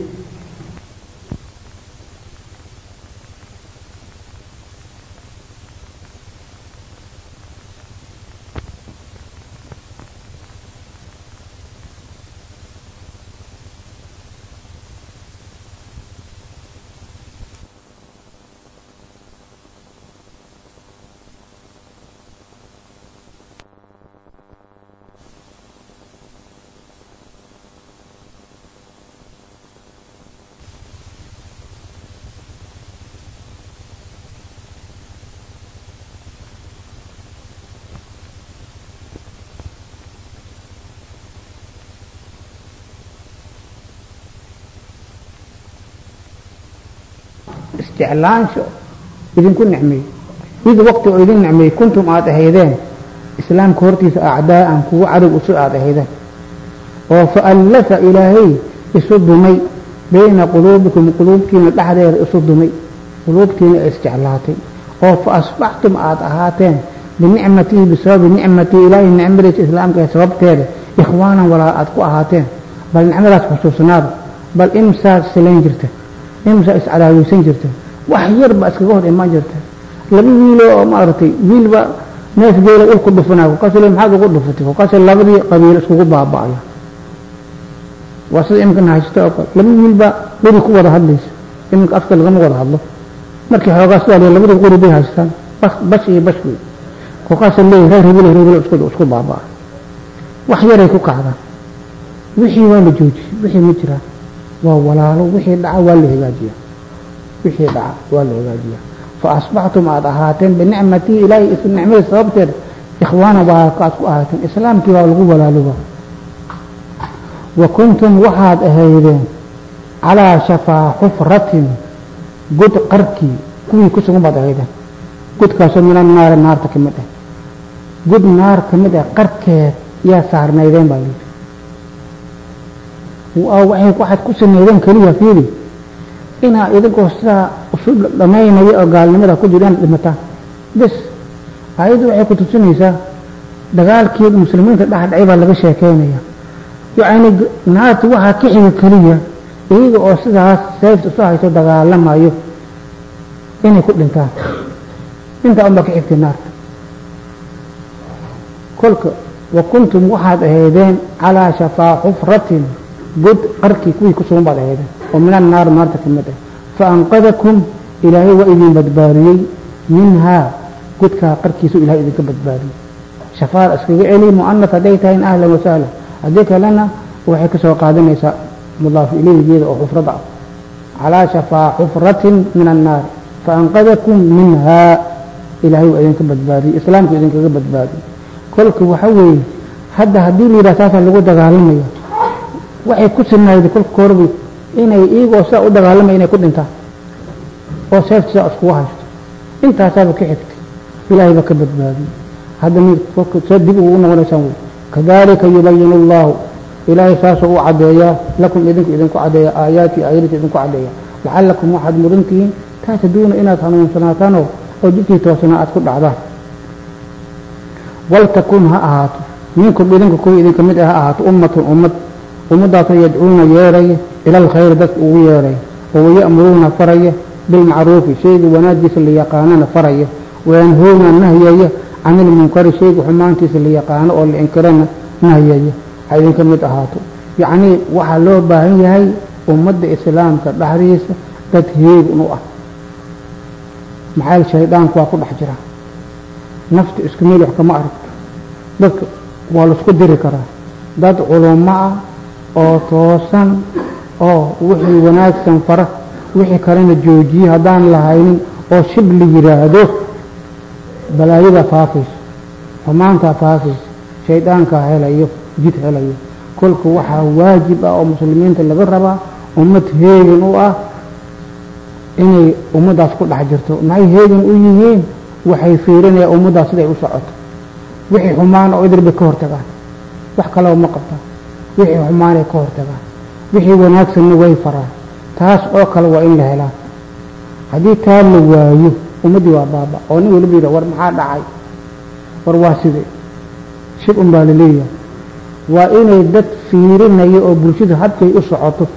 isjeclaansho idinku nicmeey id waqti oo idin nicmeey kuntum aada ahaydeen. Islaamka hortiisa acdaa'an kuwa cadow usu aada ahaydeen oo faallafa ilaahay isu dumay. Bayna quluubikum quluubtiina dhexdeeda isu dumay. Quluubtiina isjeclaatay oo fa asbaxtum aada ahaateen binicmatihi bisababi nicmatihi ilaahay nicmadiisa islaamka sababteeda. Ikhwaanan walaa aada ku ahaateen. Bal nicmadaas xusuusnaada bal imsaad silayn jirta imsa iscadaaweysan jirta. Wax yarba iskaga hor imaan jirta. Laba wiilo oo maaragtay wiilba neef geela ulku dhufanaayo kolkaas le maxaad ugu dhufatay? Kolkaas labadii qabiilo iskugu baaba'aya. Waa sida iminka haysto oo kale laba wiilba qori ku wada hadlaysa iminka afka lagama wada hadlo. Markii xoogaa sidaa le labada qori bay haystaan. Bash iyo bash wey. Kolkaasa leeyahy reer hebel hebel isku isku baaba'a wax yaray ku kacdaan wixii waa la joojiyey wixii ma jiraan waa walaalo wixii dhaca waa la hagaajiya wixii dhaca waa la hagaajiya fa asbaxtum aada ahaateen binicmatii ilaahay nicmada sababteeda ikhwaana waa aad ku ahaateen. Islaamkii baa lagu walaalooba wa kuntum waxaad ahaydeen calaa shafaa xufratin god qarkii kuwii ku sugan baad ahaydeen. Godkaasoo mina naara naarta ka mid ah. God naar ka mid ah qarkeed yaa saarnaydeen baa layidhi waxaad ku sameydeen keliya fiili inaa idinkoo sidaa usu dhamaynaya oo gaalnimada ku jira inaad dhimataan bes ayaddu waxay ku tusinaysaa dagaalkii muslimiinta dhexdhacay baa laga sheekeynaya yacni naarta waxaa ka xiga keliya iyaga oo sidaas seefta isu hayso dagaalamayo inay ku dhintaan. Intaa unbaa ka xigtay naarta kolka wa kuntum waxaad ahaydeen calaa shafaa xufratin god qarkii kuwii ku sugan baad ahaydeen oo min annaar naarta ka mid ah. Fa anqadakum ilaahay waa idin badbaadiyey. Minhaa godkaa qarkiisu ilahay idinka badbaadiyey. Shafaar iskaga celi mu'anas hadday tahay in ahlan wasahlan haddii kalena waxay ka soo qaadanaysaa mudaaf ilaygeeda oo xufrada ah. Calaa shafaa xufratin min annaar fa anqadakum minhaa. Ilaahay waa idinka badbaadiyey islaamku idinkaga badbaadiyey. Kolka waxa weeye hadda haddii la yidhaha saasaa lagu dagaalamaya waxay ku sinayday kolka korbi inay iyagoo sidaa u dagaalamaya inay ku dhintaan. Oo seefta sidaa iskugu haysto. Intaasaaba ka xigtay. Ilaahay baa ka badbaadiyey. Hadda see dib ugu noqonaysaan wey. Kadalika yubayinu allahu. Ilaahay saasoo u caddeeyaa lakum idinku idinku caddeeya aayaati aayadiisa idinku caddeeya lacalakum waxaad mudan tihiin tahtaduuna inaad hanuunsanaataanoo oo jidkii toosanaa aad ku dhacdaan waltakun ha ahaato. Minkum idinka kuwa idinka mid ah ha ahaato ummatun ummad ummadaasoo yadcuuna yeeraya ila alkhayri dadka ugu yeeraya waya'muruuna faraya bilmacruufi shayga wanaagiisa la yaqaanana faraya wayanhuuna nahyaya can ilmunkari shayga xumaantiisa la yaqaano oo la inkirana nahyaya. Ha idinka mid ahaato. Yacnii waxaa loo baahan yahay ummadda islaamka dhexdiisa dad heegun u ah. Maxaa shaydaanku waa ku dhex jira. Nafta isku meel wax kama aragto. Dadka waa la isku diri karaa. Dad culummo ah oo toosan oo wixii wanaagsan fara wixii kalena joojiye haddaan lahaynin oo shib la yidhaahdo balaayada faafayso xumaantaa faafayso shaydaankaa helayo jid helayo. Kolka waxaa waajib ah oo muslimiinta laga rabaa ummad heegan u ah inay ummaddaas ku dhex jirto. Maxay heegan u yihiin? Waxay fiirinayaan ummaddaas siday u socoto. Wixii xumaan oo idil bay ka hortagaan. Wax kaleba ma qabtaan wixii xumaanay ka hortagaan wixii wanaagsanna way faraan. Taas oo kale waa in la helaa. Haddii taa la waayo ummaddii waa baaba oo nin waliba yidha war maxaa dhacay? War waa side shib un baa la leeyahay waa inay dad fiirinayo oo bulshada habkay u socoto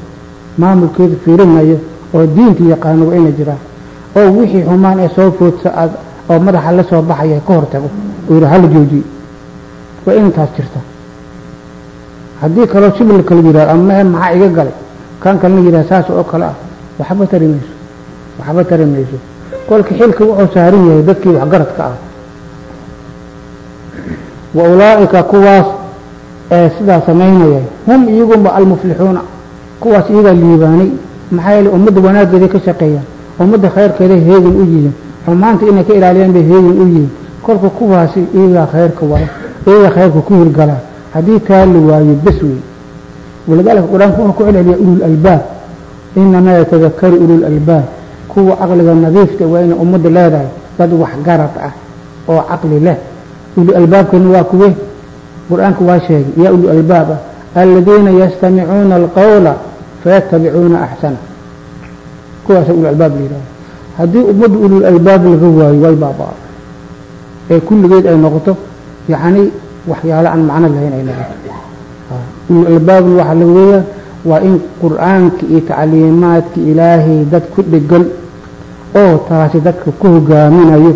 maamulkeeda fiirinayo oo diinta yaqaano waa inay jiraan. Oo wixii xumaan ee soo foodsa oo madaxa la soo baxaya ka hortago oo yidha hala joojiye waa intaas jirta haddii kaloo shibla kala yidhahdo ama maxaa iga galay? Kan kalena yidhahda saas oo kale ah. Waxba tari mayso. Waxba tari mayso. Kolka xilka wuxuu saaran yahay dadkii waxgaradka ah. Wa ulaa'ika kuwaas ee sidaa samaynaya hum iyagunba almuflixuuna kuwaas iyagaa liibaanay. Maxaa yeele ummadda wanaaggeeday ka shaqeeyaan. Ummadda khayrkeeday heegan u yihiin. Xumaanta inay ka ilaaliyaan bay heegan u yihiin. Kolka kuwaasi iyagaa khayrka wada iyagaa khayrka ku hirgalaa haddii taa la waayo bes wey walidaalika qur'aanku wuxuu ku celceliya ulul albaab. Inamaa yatadakaru ulul albaab. Kuwa caqliga nadiifta waa inay ummadda leedahay dad waxgarad ah oo caqli leh. Ulul albaabkana waa kuwe. Qur'aanku waa sheegay yaa ulul albaab ah aladiina yastamicuuna alqawla fayatabicuuna axsana. Kuwaasa ulul albaab la yidhahda haddii ummadda ulul albaab laga waayo way baabaa. Ee kulligeed ay noqoto yacni waxyaalo aan macno lahayn ay noqoto ulul waxaa laga weeyaa waa in qur'aanka iyo tacliimaadka ilaahay dad ku dhegan oo taasi dadka ku hogaaminayo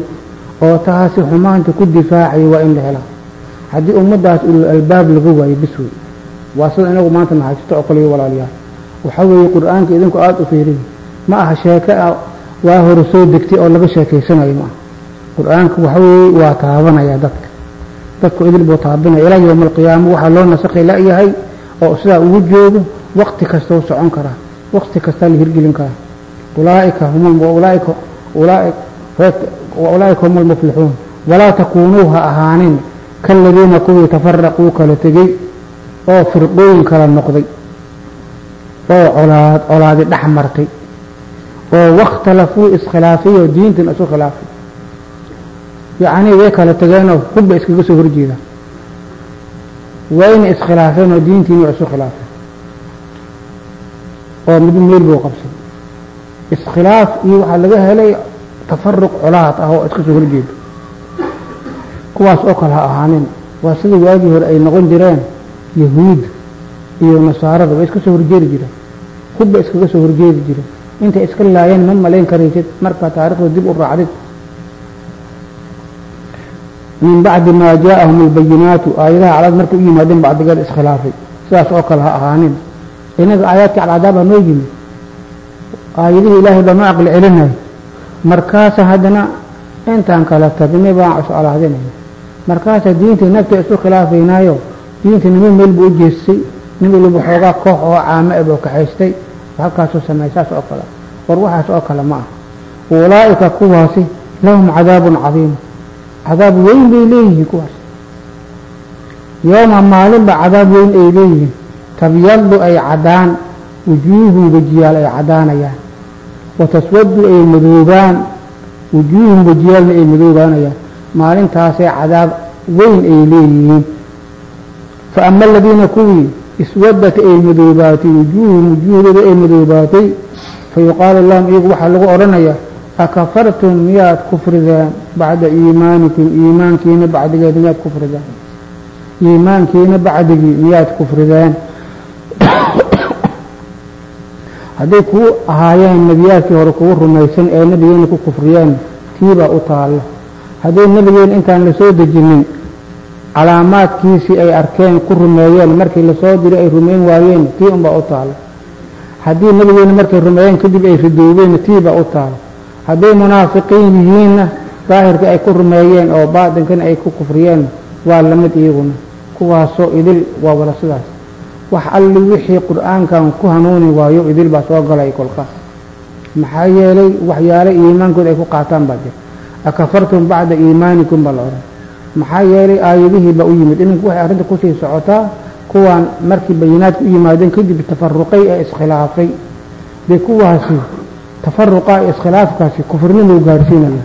oo taasi xumaanta ku difaacayo waa in la helaa haddii ummaddaas ulul albaab laga waayo bis wey. Waa sida inagu maanta mahaysato oo kale iyo walaalayaal waxaa weeye qur'aanka idinku aada u fiiriy ma aha sheeke ah waa hore soo degtay oo laga sheekaysanayo ma aha. Qur'aanka waxa weeye waa taabanaya dadka dadku idil buu taabinaya. Ilaa yowma alqiyaama waxaa loo nasakhi la-yahay oo sidaa ugu joogo wakti kastau socon karaa wakti kastaa la hirgelin karaa ulaaika ulaaika hum almuflixuun walaa takuunuu ha ahaanin. Kaladiina kuwii tafaraquu kala tegey oo firqooyin kala noqday. Oo colaad colaadi dhex martay. Oo wakhtalafuu iskhilaafay oo diintan isu khilaafay yacni way kala tageenoo hubba iskaga soo horjeedaan waa inay iskhilaafeen oo diintiini waa isu khilaafeen. Oo mid meel buu qabsay. Iskhilaaf iyo waxaa laga helay tafaruq colaad ah oo iska soo horjeeda kuwaas oo kale ha ahaanin. Waa sida waagii hore ay noqon jireen yahuud iyo nasaarada way iska soo horjeedi jireen. Hubba iskaga soo horjeedi jireen. Intay iska laayeen ma malayn karaysid markaa taarikhda dib u raacdid min bacdi maa jaaahum albayinaatu aayadaha cadaad markay u yimaadeen bacdigeed iskhilaafay. Sidaas oo kale ha ahaanin. Inaga aayaadkii cadcadaabaa noo yimid aayadihii ilaahay baa noo caqli celinaya markaasa haddana intaan kala tagnay baan cuscolaadinaya markaasa diintii nafta isu khilaafaynaayo diintii nimo meel buu u jeestay. Nin waliba xoogaa koox oo caamo ah buu kaxaystay. Halkaasuu sameeyay saas oo kale. War waxaas oo kale ma ah. Ulaa'ika kuwaasi lahum cadaabun cadiim cadaab weyn bay leeyihiin kuwaas. Yooma maalinba cadaab weyn ay leeyihiin. Tabyadu ay caddaan wujuuhum wejiyaal ay caddaanayaan. Wataswadu ay madoobaan wujuuhum wejiyaalna ay madoobaanayaan. Maalintaasay cadaab weyn ay leeyihiin. Fa ama aladiina kuwii iswadat ay madoobaatay wujuuhum wujuuhdooda ay madoobaatay fa yuqaalu lahum iyagu waxaa lagu odhanayaa akafartum miyaad kufrideen bacda iimaanikum iimaankiina bacdigeed miyaad kufrideen iimaankiina bacdigii miyaad kufrideen hadday kuu ahaayeen nebiyaalkii hore kugu rumaysan ee nebigeena ku kufriyeen tiibaa u taalla hadday nebigeena intaan la soo dejinin calaamaadkiisii ay arkeen ku rumeeyeen markii la soo diray ay rumeyn waayeen tii unbaa u taalla haddii nebigeena markay rumeeyeen kadib ay ridoobeen tiibaa u taalla hadday munaafiqiin yihiinna daahirkii ay ku rumeeyeen oo baatinkana ay ku kufriyeen waa la mid iyaguna. Kuwaasoo idil waa wada sidaas. Wax alli wixii qur'aankan ku hanuuni waayo idil baa soo galay kolka. Maxaa yeelay waxyaale iimaankooda ay ku qaataan baa jira. Akafartum bacda iimaanikum baa la odhan. Maxaa yeelay aayadihii baa u yimid. Iminku waxay arrinta ku sii socotaa kuwaan markii bayinaadka u yimaadeen kadib tafaruqay ee iskhilaafay dee kuwaasi tafaruqa iskhilaafkaasi kufrinimuu gaadhsiinaya.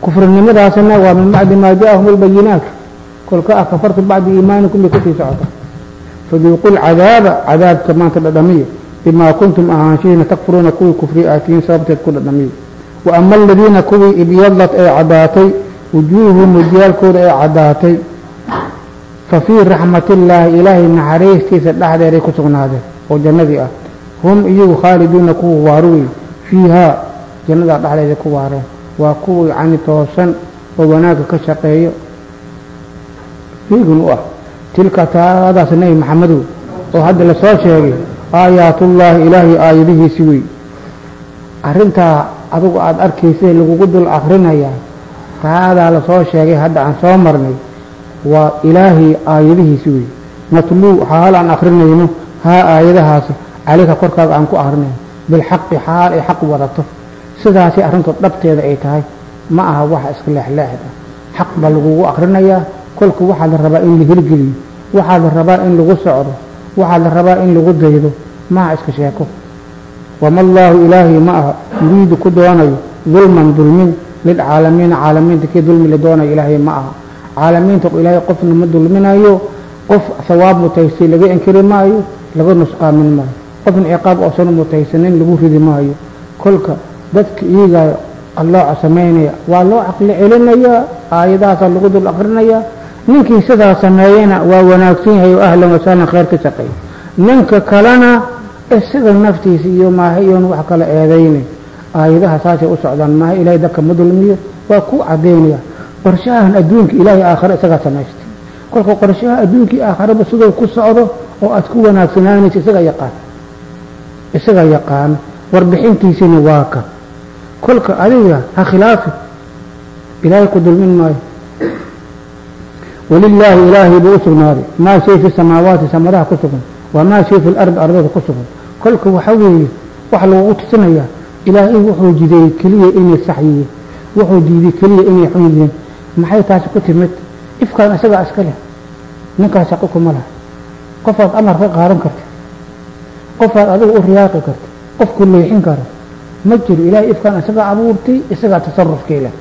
Kufrinimadaasna waa min bacdi maa ja'ahum albayinaat kolka akafartum bacda iimaanikum bay ku sii socotaa. Faduuqu lcadaaba cadaabka maanta dhadhamiya. Bimaa kuntum ahaanshihiina takfuruuna kuwii kufri aatiin sababteed ku dhadhamiya. Wa ama aladiina kuwii ibyadat ee caddaatay wujuuhuhum wajiyaalkooda ee caddaatay fa fii raxmati illaahi ilaahay naxariistiisa dhexdeeday ku sugnaadeen oo jannadii ah. Hum iyagu khaaliduuna kuwa fiihaa jannadaa dhexdeeda ku waareen waa kuwa yacni toosan oo wanaagga ka shaqeeyo. Fiigun u ah. Tilka taadaas nebi maxamedow oo hadda la soo sheegay aayaatullaahi ilaahay aayadihiisi wey arrintaa adugu aada arkaysay lagugu dul akrinayaa taadaa la soo sheegay hadda aan soo marnay. Waa ilaahay aayadihiisi wey natluu xaal aan akrinayno haa aayadahaasi caleyka korkaaga aan ku akrinayno bilxaqi xaal ay xaq wadato sidaasay arrintood dhabteeda ay tahay ma aha waxa iska leexleexda xaq baa lagugu akrinayaa kolka waxaa la rabaa in la hirgeliyo waxaa la rabaa in lagu socdo waxaa la rabaa in lagu daydo maaha iska sheeko wama allaahu ilaahay ma aha yuriidu ku doonayo dulman dulmin lilcaalamiina caalamiinta kii dulmi la doonayo ilaahay ma aha caalamiinta ilaahay qofna ma dulminayo qof hawaab mutaystay laga inkiri maayo laga nusqaamin maayo qofna ciqaab oosan mutaysanin lagu ridi maayo. Kolka dadka iyagaa allooca samaynaya waa loo caqli celinayaa aayadahaasaa lagu dul akrinayaa ninkii sidaa sameeyena waa wanaagsan yahay oo ahlan wasahlan khayr ka shaqeeya. Ninka kalena isaga naftiisa iyo maaha iyoon wax kala eedayne aayadaha saasay u socdaan. Maaha ilaahay dadka ma dulmiyo waa ku cadaynaya qorshahan adduunka ilaahay aakhare isagaa samaystay kolka qorshaha adduunkii aakhareba siduu ku socdo oo aad ku wanaagsanaanaysa isagaa yaqaan isagaa yaqaano warbixintiisina waa ka. Kolka adiga ha khilaafi. Ilaahay ku dulmin maayo. Walilaahi ilaahay buu u sugnaaday. Maa shay fi samaawaati samadaha ku sugan. Wamaa shay fi lardi ardada ku sugan. Kolka waxa weeye waxa lagugu tusinayaa ilaahay wuxuu jideeyey keliya inay sax yihiin wuxuu diiday keliya inay xun yihiin maxay taasi ku timid? Ifkaan isagaa iska leh. Ninkaas shaqo kuma laha qofaad amar ka qaadan karta qofaad adiga u riyaaqi karta qofku leexin karo ma jiro. Ilaahay ifkaan isagaa abuurtay isagaa tasarufkii leh.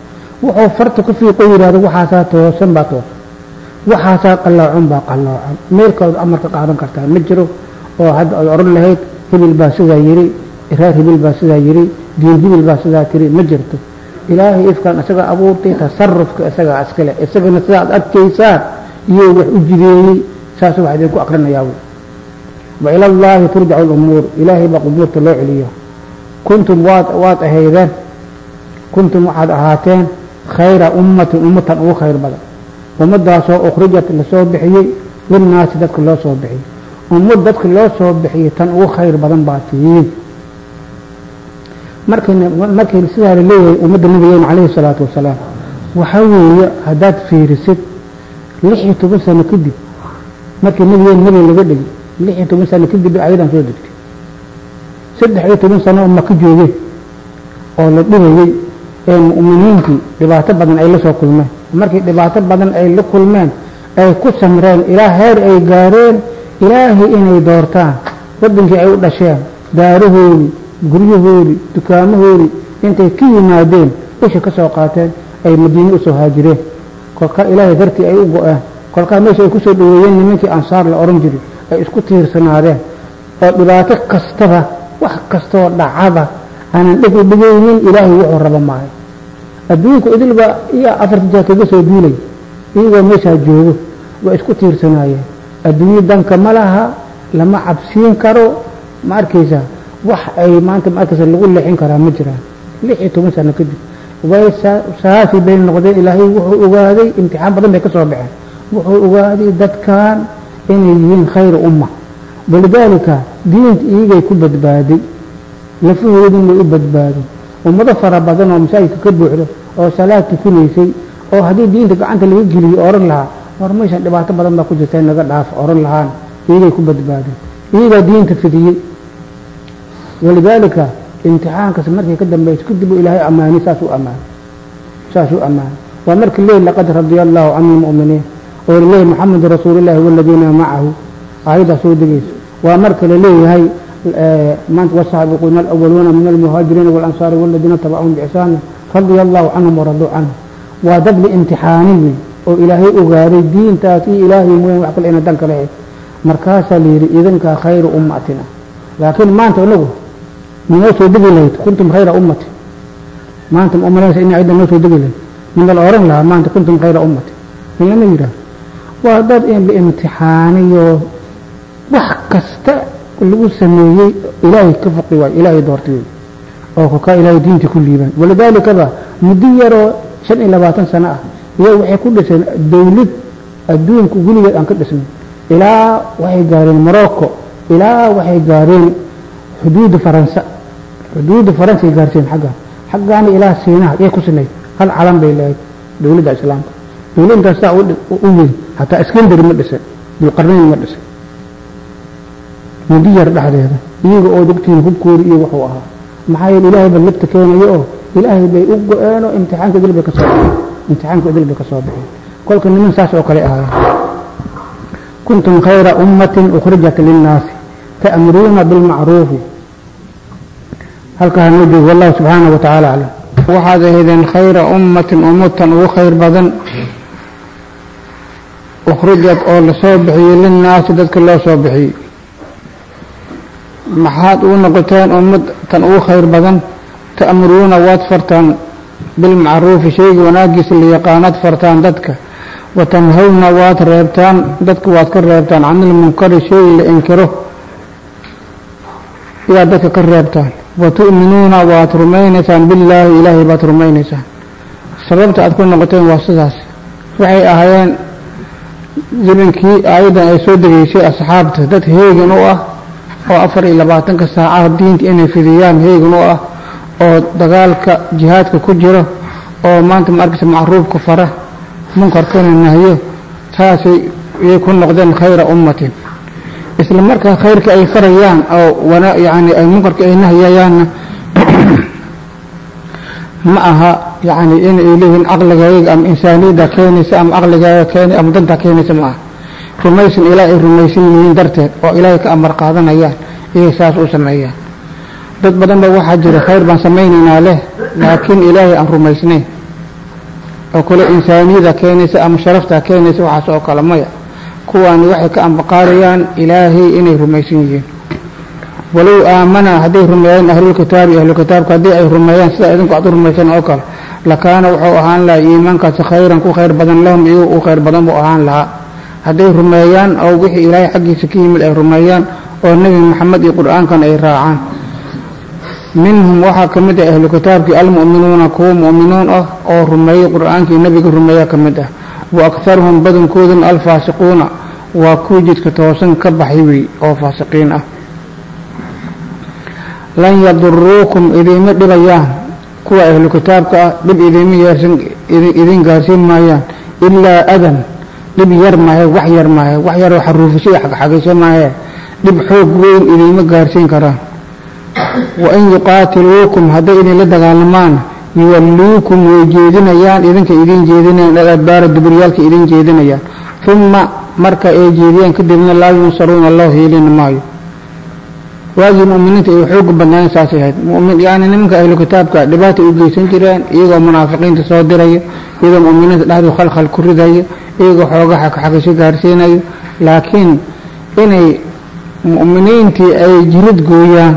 Wuxuu farta ku fiiqo yidhahdo waxaasaa toosan baa toosan waxaasaa qallaacun baa qallaacan meelkood amar ka qaadan kartaa ma jiro oo hadda ay odhan lahayd hibil baa sidaa yiri reer hibil baa sidaa yiri diin hibil baa sidaa tiri. Ma jirto. Ilaahay ifkaan isagaa abuurtay tasarufka isagaa iskale isagana sidaad adkaysaan iyo wax u jideeyey saas wax idinku akrinayaa wy wa ila allaahi turjacu lumuur ilaahay baa umuurta loo celiya kuntum waad waad ahaydeen kuntum waxaad ahaateen khayra ummatin ummatan ugu khayr badan ummadaasoo ukhrijat la soo bixiyey linnaasi dadka loo soo bixiyey ummad dadka loo soo bixiyey tan ugu khayr badan baa tihiin markii sidaa la leeyahay ummadda nabigeena calayhi salaatu wasalaam waxaa weeye haddaad fiirisid lix iyo toban sano kadib markii nabigeena nabiga laga dhigay lix iyo toban sano kadib ayadan soo degtay. Saddex iyo toban sano maka joogeen oo la dhigayey ee mu'miniintii dhibaato badan ay la soo kulmeen. Markii dhibaato badan ay la kulmeen ay ku samreen ilaa heer ay gaareen ilaahay inay doortaan. Waddankii ay u dhasheen daarahoodii guryahoodii dukaamahoodii intay ka yimaadeen isha ka soo qaateen ay madiine u soo haajireen. Kolkaa ilaahay dartii ay u go-een. Kolkaa meesha ay ku soo dhaweeyeen nimankii ansaar la odhan jiray ay isku tiirsanaadeen oo dhibaato kastaba wax kastoo dhacaba aanan dheg u dhigaynin ilaahay wuxuu raba maayo. Adduunku idilba iyo afarta jeer kaga soo duulay iyagoo meeshaa joogo waa isku tiirsanaayeen. Adduunyo danka ma laha lama cabsiin karo. Ma arkaysaa wax ay maanta ma arkaysa lagu leexin karaa ma jiraan. Lix iyo toban sano kadib way saasi bay noqdeen. Ilaahay wuxuu ogaaday imtixaan badan bay ka soo baxeen. Wuxuu ogaaday dadkan inay yihiin khayra umma. Walidaalika diinta iyagay ku badbaaday lafahoodin way u badbaadeen ummado fara badan oo masaajidka ka buuxdo oo salaad tukinaysay oo haddii diinta gacanta laga geliyo oran lahaa war meeshan dhibaato badan baa ku jirta naga dhaaf oran lahaan. Iyagay ku badbaadeen iyagaa diinta fidiyey. Walidaalika imtixaankas markay ka dambayso kadib uu ilaahay ammaani saasuu ammaanay saasuu ammaanay waa marka leeyahy laqad radia allahu can ilmu'miniin laleeyahy maxamedu rasuulillahi waladiina macahu aayaddaa soo degayso. Waa marka la leeyahay maanta wasaabiquuna alawaluuna min almuhaajiriina walansaari waladiina tabacahum biixsaani radia allahu canhum waraduu canhum waa dad liimtixaani wey oo ilaahay ogaaday diintaas iyo ilaahay mooyaan wax kale ina dan hayd markaasaa layidhi idinkaa khayru ummatina. Laakiin maanta inagu minoo soo degi lahayd kuntum khayra ummati. Maanta ma umalaysa ina cidda noo soo degi lahayd mina la oran lahaa maanta kuntum khayra ummati. Min lama yidhaah waa dad la imtixaaniyo wax kasta lagu sameeyey ilaahay ka foqi waayo ilaahay doortay wey oo kokaa ilaahay diinta ku liibaan walidaalikaba muddo yaroo shan iyo labaatan sano ah iyo waxay ku dhiseen dawlad adduunka weligeed aan ka dhisnay. Ilaa waxay gaareen morocco ilaa waxay gaareen xuduudda faransa. Xuduudda faransay gaarteen xagga xaggaana ilaa siinaha yay ku sinayd hal calan bay lahayd dawladda islaamka dawladdaas saa u weyn hataa iskandari ma dhisan dulqarnayn ma dhisan muddo yar dhexdeeda iyaga oo dogtiin hubkoodi iyo wuxuu ahaa maxaa yeele ilaahay baa lafta keenayo oo ilaahay bay u go-eenoo imtixaanka idil bay ka soo baxeen imtixaanka idil bay ka soo baxeen kolka niman saas oo kale ahaayeen kuntum khayra ummatin ukhrijat linnaasi ta'muruuna bilmacruufi halkaa noo joogo wallahu subxaanahu wa tacaala aclam waxaad ahaydeen khayra ummatin ummatan ugu khayr badan ukhrijat oo la soo bixiyey linnaasi dadka loo soo bixiyey maxaad uu noqoteen ummad tan ugu khayr badan ta'muruuna waad fartaan bilmacruufi shayga wanaagiisa la yaqaanaad fartaan dadka watanhawna waad reebtaan dadka waad ka reebtaan canilmunkari shay la inkiro yaad dadka ka reebtaan watu'minuuna waad rumaynaysaan billaahi ilaahay baad rumaynaysaan sababta aad ku noqoteen waa sidaas waxay ahaayeen zamankii aayaddan ay soo degeysay asxaabta dad heegan u ah oo afar iyo labaatanka saacaha diinta inay fidiyaan heegan u ah oo dagaalka jihaadka ku jiro oo maanta ma arkaysa macruufka fara munkarkana nahyo saasay yay ku noqdeen khayra ummatin. Isla markaa khayrka ay farayaan oo wana yani ay munkarka ay nahyayaanna ma aha yani inay leeyihiin caqligaaga ama insaaniyadda keenaysa ama caqligaaga keenay ama dantaa keenaysa ma aha. Rumaysan ilaa ay rumaysan yihiin darteed oo ilaahay ka amar qaadanayaan iyay saas u sameeyaan. Dad badan ba waxaa jira khayr baan samaynaynaa leh laakiin ilaahay aan rumaysnayn. Oo kale insaaniyada keenaysa ama sharaftaa keenaysa waxaas oo kale maya. Kuwaani waxay ka ambaqaadayaan ilaahay inay rumaysan yihiin. Walow aamana hadday rumeeyeen ahlulkitaabi ahlukitaabka haddii ay rumeeyaan sida idinku aad u rumaysan oo kale lakaana wuxuu ahaan lahaa iimaankaasi khayran ku khayr badan lahum iyagu u khayr badan buu ahaan lahaa. Hadday rumeeyaan oo wixii ilaahay xaggiisa ka yimid ay rumeeyaan oo nebi maxamed iyo qur'aankan ay raacaan. Minhum waxaa ka mid ah ahlu kitaabkii almu'minuuna kuwa mu'minuun ah oo rumeeyey qur'aankii nebiga rumeeya ka mid ah. Wa akharuhum badankooduna alfaasiquuna waa kuwa jidka toosan ka baxay wey oo faasiqiin ah. Lan yaduruukum idiima dhibayaan kuwa ahlu kitaabka ah dhib idin gaarsiin maayaan ilaa adan dhib yar maahe wax yar maahe wax yaroo xaruufisho iyo xagxagisho maahe dhib xoog weyn idiima gaarsiin karaan. Wain yuqaatiluukum hadday idinla dagaalamaan yuwalluukum way jeedinayaan idinka idin jeedinayaan aladbaara duburyaalka idin jeedinayaan. Uma marka ay jeediyaan kadibna laa yunsaruuna loo hiilin maayo waagii mu'miniinta ay xooga badnaayeen saasay ahayd. Yani nimanka ahlu kitaabka dhibaata u geysan jireen iyagoo munaafiqiinta soo diraya iyagoo mu'miniinta dhexdu khalkhal ku ridaya iyagoo xooga xagxagisho gaarsiinayo. Laakiin inay mu'miniintii ay jirid gooyaan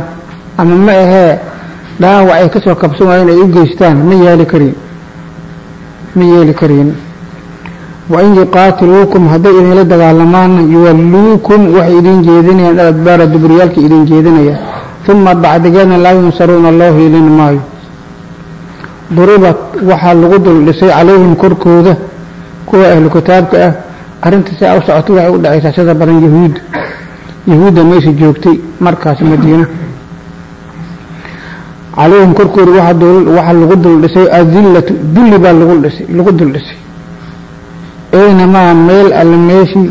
ama ma ahee dhaawac ay ka soo kabsan waayeen ay u geystaan ma yeeli karin ma yeeli karin wain yuqaatiluukum hadday idinla dagaalamaanna yuwalluukum waxay idin jeedinayaan aladbaara duburyaalka idin jeedinayaan uma bacdigeedna laa yunsaruuna loo hiilin maayo duribat waxaa lagu dul dhisay calayhim korkooda kuwa ahlu kitaabka ah arrinta siaa u socotay waxay u dhacaysaa sida badan yahuudda yahuudda meesha joogtay markaas madiina calayhim korkooda waxaa lagu dul dhisay adillatu dulli baa lagu dhisay lagu dul dhisay aynamaa meel alle meeshii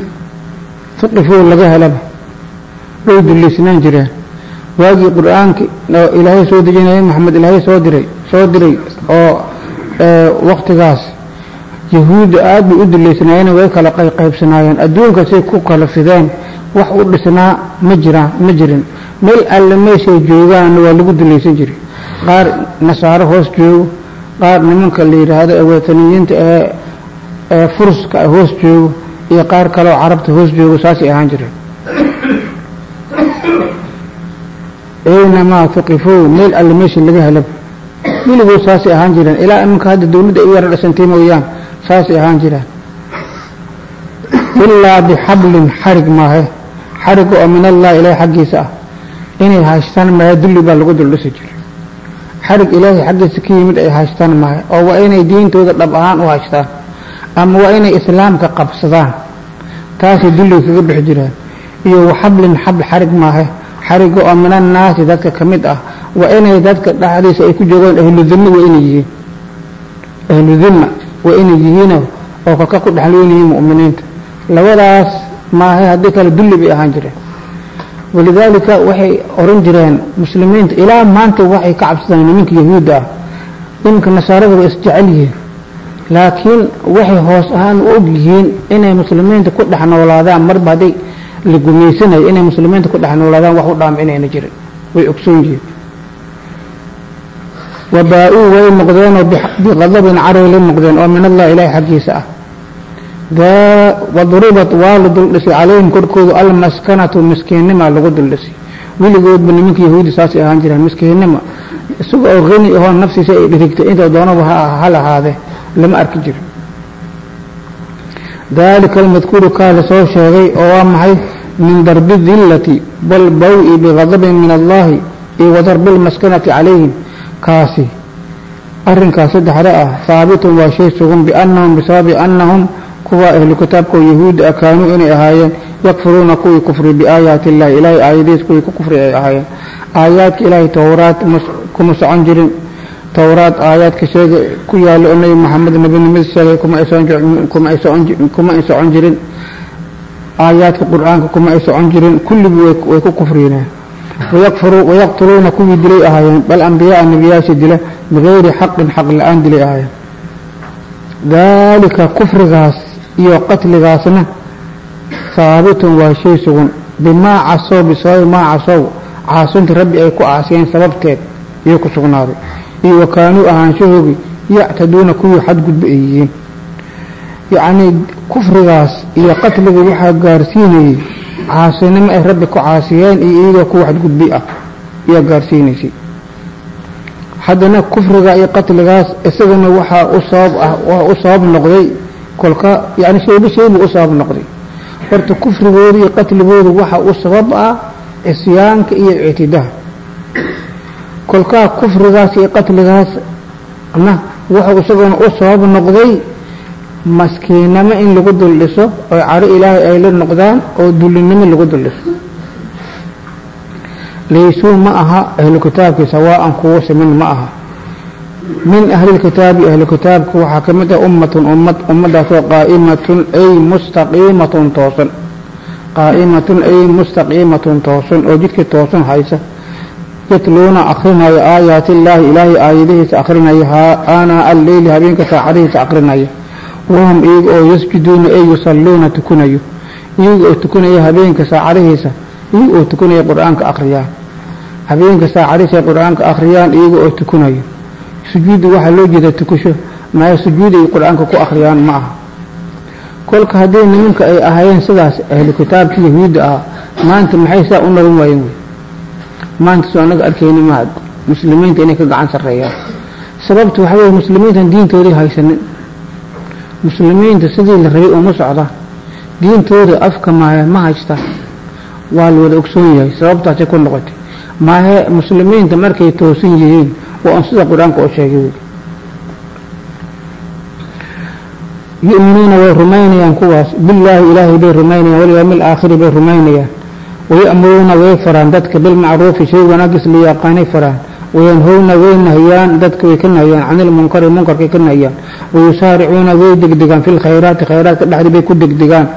tuqifuu laga helaba. Way dulliysnaan jireen waagii qur'aanki oo ilaahay soo dejinaya maxamed ilaahay soo diray soo diray oo waktigaas yahuudda aada bay u dullaysnaayeen way kala qayqaybsanaayeen adduunka say ku kala fideen wax u dhisnaa ma jiraan ma jirin. Meel alle meeshay joogaanna waa lagu dulaysan jiray. Qaar nasaaro hoos joogo qaar nimanka la yidhaahdo ee wataniyiinta ee ee furska hoos joogo iyo qaar kaleoo carabta hoos joogo saasay ahaan jireen. Aynamaa tuqifow meel alle meeshii laga helaba weligood saasay ahaan jireen. Ilaa iminka hadda dawladda ay yara dhasantay mooyaan saasay ahaan jireen. Ilaa bixablin xarig maahe. Xarig oo min allah ilaahay xaggiisa ah. Inay haystaan maahe dulli baa lagu duldhisi jiray. Xarig ilaahay xaggiisa ka yimid ay haystaan maahe. Oo waa inay diintooda dhab ahaan u haystaan ama waa inay islaamka qabsadaan. Taasay dulliga kaga bixi jireen iyo waxablin xabl xarig maahe. Xariga oo min annaasi dadka ka mid ah. Waa inay dadka dhexdiisa ay ku joogaan ahludimma waa inay yihiin. Ahludimma waa inay yihiinoo oo kaka ku dhexloon yihiin mu'miniinta. Labadaas maahe haddii kale dulli bay ahaan jireen. Walidaalika waxay oran jireen muslimiinta. Ilaa maanta waxay ka cabsadaan nimanka yahuudda ah. Nimanka nasaarada way isjecel yihiin laakiin waxay hoos ahaan u og inay muslimiinta ku dhex noolaadaan marba hadday la gumaysanayo inay muslimiinta ku dhex noolaadaan wax u dhaam inayna jirin. Way ogsoon yihiin. Wabaa-uu way noqdeenoo biqadabin carow la noqdeen oo min allah ilaahi xaggiisa ah. Waduribat waa la duldhisay calayhim korkoodu almaskanatu miskiinnima lagu duldhisay weligoodba nimanka yahuudi saasay ahaan jireen miskiinnima. Isaga oo qani ahoo naftiisa ay dhirigtay inta doonaba ha lahaadee lama arki jiro daalika almadkuuru kaa la soo sheegay oo waa maxay? Min darbi dillati balbaw-i biqadabin min allahi iyo wadarbi lmaskanati calayhim. Kaasi arrinkaas saddexda ah haabitun waa shay sugan biannahum bisababi annahum. Kuwa ahlu kitaabka oo yahuudda ah inay ahaayeen yakfuruuna kuwii kufri biaayaati illahi ilaahay aayadihiis kuwii ku kufri ay ahaayeen. Aayaadka ilaahay towraad kuma socon jirin towraad aayaadka sheega ku yaalla oo nebi maxamed nebinimada sheegay kuma ay socon jirin. Aayaadka qur'aanka kuma ay socon jirin. Kulligii way ku kufriyeen wayaqtuluuna kuwii dilay ahaayeen. Bal ambiyaaa nebiyaasha dila bigayri xaqin xaq la'aan dilay ahaayeen. Daalika kufrigaas iyo qatligaasna haabitun waa shay sugan bimaa casow bisababi maa casow caasunta rabbi ay ku caasiyeen sababteed iyo ku sugnaaday iyo wakaanuu ahaanshahoogi yactaduuna kuwii xadgudba ay yihiin yacnii kufrigaas iyo qatliga waxaa gaarsiinayey caasinimo ay rabbi ku caasiyeen iyo iyagoo kuwa xadgudbi ah ayaa gaarsiinaysay. Haddana kufriga iyo qatligaas isagana waxaa u sabab ah waa u sabab noqday kolka yani shayba shaybuu u sabab noqday. Horta kufrigooda iyo qatligooda waxaa u sabab ah cisyaanka iyo ictidaha kolkaa kufrigaas iyo qatligaasna wuxuu isaguna u sabab noqday maskiinamo in lagu dul dhiso oo caro ilaahay ay la noqdaan oo dullinimo lagu dul dhiso laysuu ma aha ahlu kitaabkii sawaa'an kuwo siman ma aha. Min ahlilkitaabi ahlu kitaabka waxaa ka mid ah ummatun ummad ummadaasoo qaa'imatun ay mustaqiimatun toosan. Qaa'imatun ay mustaqiimatun toosan oo jidkii toosan haysa yatluuna akrinaya aayaati illaahi ilaahay aayadihiisa akrinaya aanaa alleyli habeenka saacadihiisa akrinaya wahum iyaga oo yasjuduuna ay yusalluuna tukunayo iyaga oo tukanaya habeenka saacadihiisa iyaga oo tukanaya qur'aanka akhriyaan habeenka saacadihiisa qur'aanka akhriyaan iyaga oo tukunayo sujuudda waxaa loo jeeda tukusho maya sujuud ay qur'aanka ku akhriyaan ma aha kolka haddii nimanka ay ahaayeen sidaas ahlu kitaabka yahuudda ah maanta maxay saa u nolan waayeen wey maanta soo anaga arkayni maa muslimiinta inay ka gacan sarreeyaan. Sababta waxaa weye muslimiintan diintoodii haysanin. Muslimiinta sidii la rabay uma socdaan diintooda afka maahe ma haystaan waa la wada ogsoon yahay sababtaasay ku noqotay. Maahe muslimiinta markay toosan yihiin waa un sida qur'aanka oo sheegay. Yu'minuuna way rumaynayaan kuwaas. Billaahi ilaahay bay rumaynayaan walyawmi alaakhiri bay rumaynayaan waya'muruuna way faraan dadka bilmacruufi shay wanaagis la yaqaanay faraan wayanhowna way nahiyaan dadka way ka nahiyaan can ilmunkari munkarkay ka nahiyaan wayusaaricuuna way degdegaan fi lkhayraati khayraadka dhexdi bay ku degdegaan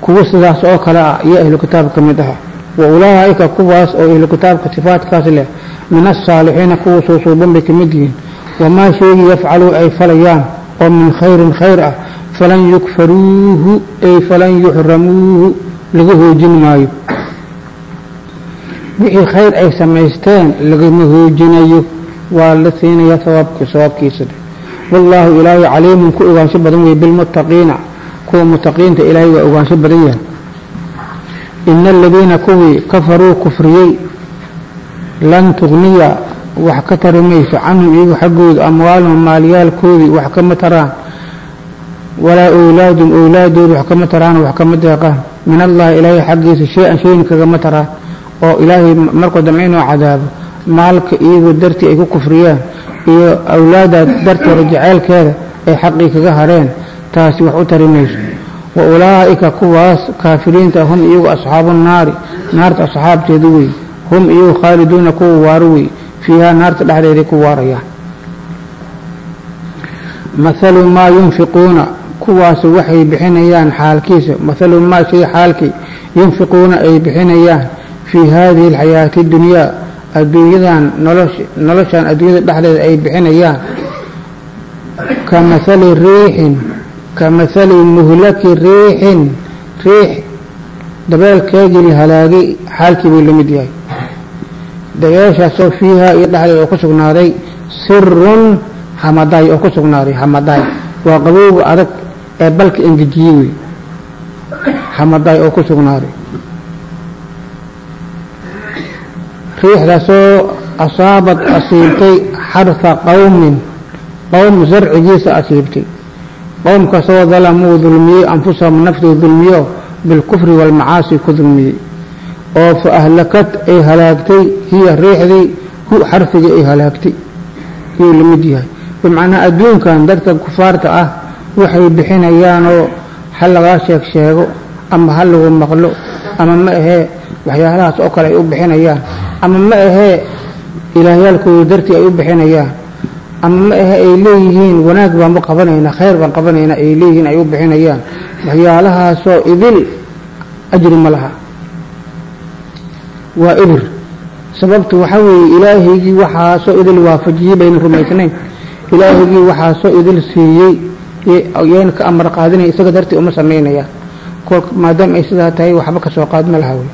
kuwa sidaas oo kale ah iyo ahlu kitaabka ka mid ah wa ulaa'ika kuwaas oo ahlu kitaabka sifaatkaas leh min asaalixiina kuwa suusuuban bay ka mid yihiin wamaa sheegii yafcaluu ay falayaan oo min khayrin khayr ah falan yukfaruuhu ay falan yuxramuuhu laga hoojin maayo wixii khayr ay samaysteen lagama hoojinayo. Waa la siinayaa sawaabk sawaabkiisa wallaahu ilaahay caliimun ku ogaansho badan wey bilmuttaqiina. Kuwa mutaqiinta ilaahay waa ogaansho badan yahay. Ina aladiina kuwii kafaruu kufriyey lan tugniya wax ka tari mayso canhum iyagu xaggooda amwaalahum maalyaalkoodii wax kama taraan. Walaa owlaadum owlaadooda wax kama taraan wax kama deeqaan. Min allahi ilaahay xaggiisa shay-an shayin kagama taraan oo ilaahay markuu dambe inuu cadaabo maalka iyagu dartii ay ku kufriyaan iyo awlaada darteeda jaceylkeeda ay xaqii kaga hareen taasi wax u tari mayso. Wa ulaa'ika kuwaas kaafiriinta hum iyagu asxaabu naari naarta asxaabteedu wey. Hum iyagu khaaliduuna kuwa waaro wey. Fiihaa naarta dhexdeeday ku waarayaan. Mathalu maa yunfiquuna kuwaas waxay bixinayaan xaalkiisa. Mathalu maa shay xaalkii yunfiquuna ay bixinayaan fii haadihi alxayaati dunyaa adduunyadan noloshan adduunyada dhexdeeda ay bixinayaan. Ka mathali riixin ka mathali muhlaki riixin riix dabeelkeedii la halaagay xaalkii buu la mid yahay. Dabeeshaasoo fiihaa iyo dhexdeeda oo ku sugnaaday sirun hamadaay oo ku sugnaaday hamadaay waa qabowga adag ee balka engejiyey wey hamadaay oo ku sugnaaday riixdaasoo asaabad asiibtay xarha qowmin qowm sarcigiisa asiibtay. Qowmkaasoo dalamuu dulmiyey anfusahum naftooda dulmiyo bilkufri waalmacaasi ku dulmiyey oo fa ahlakad ay halaagtay hiya riixdii hu xarfigii ay halaagtay. Yuu la mid yahay. Bimacnaa adduunkan dadka kufaarta ah waxay bixinayaanoo ha lagaa sheeg sheego ama ha lagu maqlo ama ma ahee waxyaalahaas oo kale ay u bixinayaan ama ma ahee ilaahyaalkooda dartii ay u bixinayaan. Ama ma ahe ay leeyihiin wanaag baanba qabanaynaa khayr baan qabanaynaa ay leeyihiin ay u bixinayaan. Waxyaalahaasoo idil ajri ma laha. Waa ibir. Sababtu waxaa weeye ilaahaygii waxaasoo idil waafajiyey bayna rumaysnayn. Ilaahaygii waxaasoo idil siiyey yayna ka amar qaadinaya isaga dartii uma samaynayaan maadaama ay sidaa tahay waxba ka soo qaadma laha wey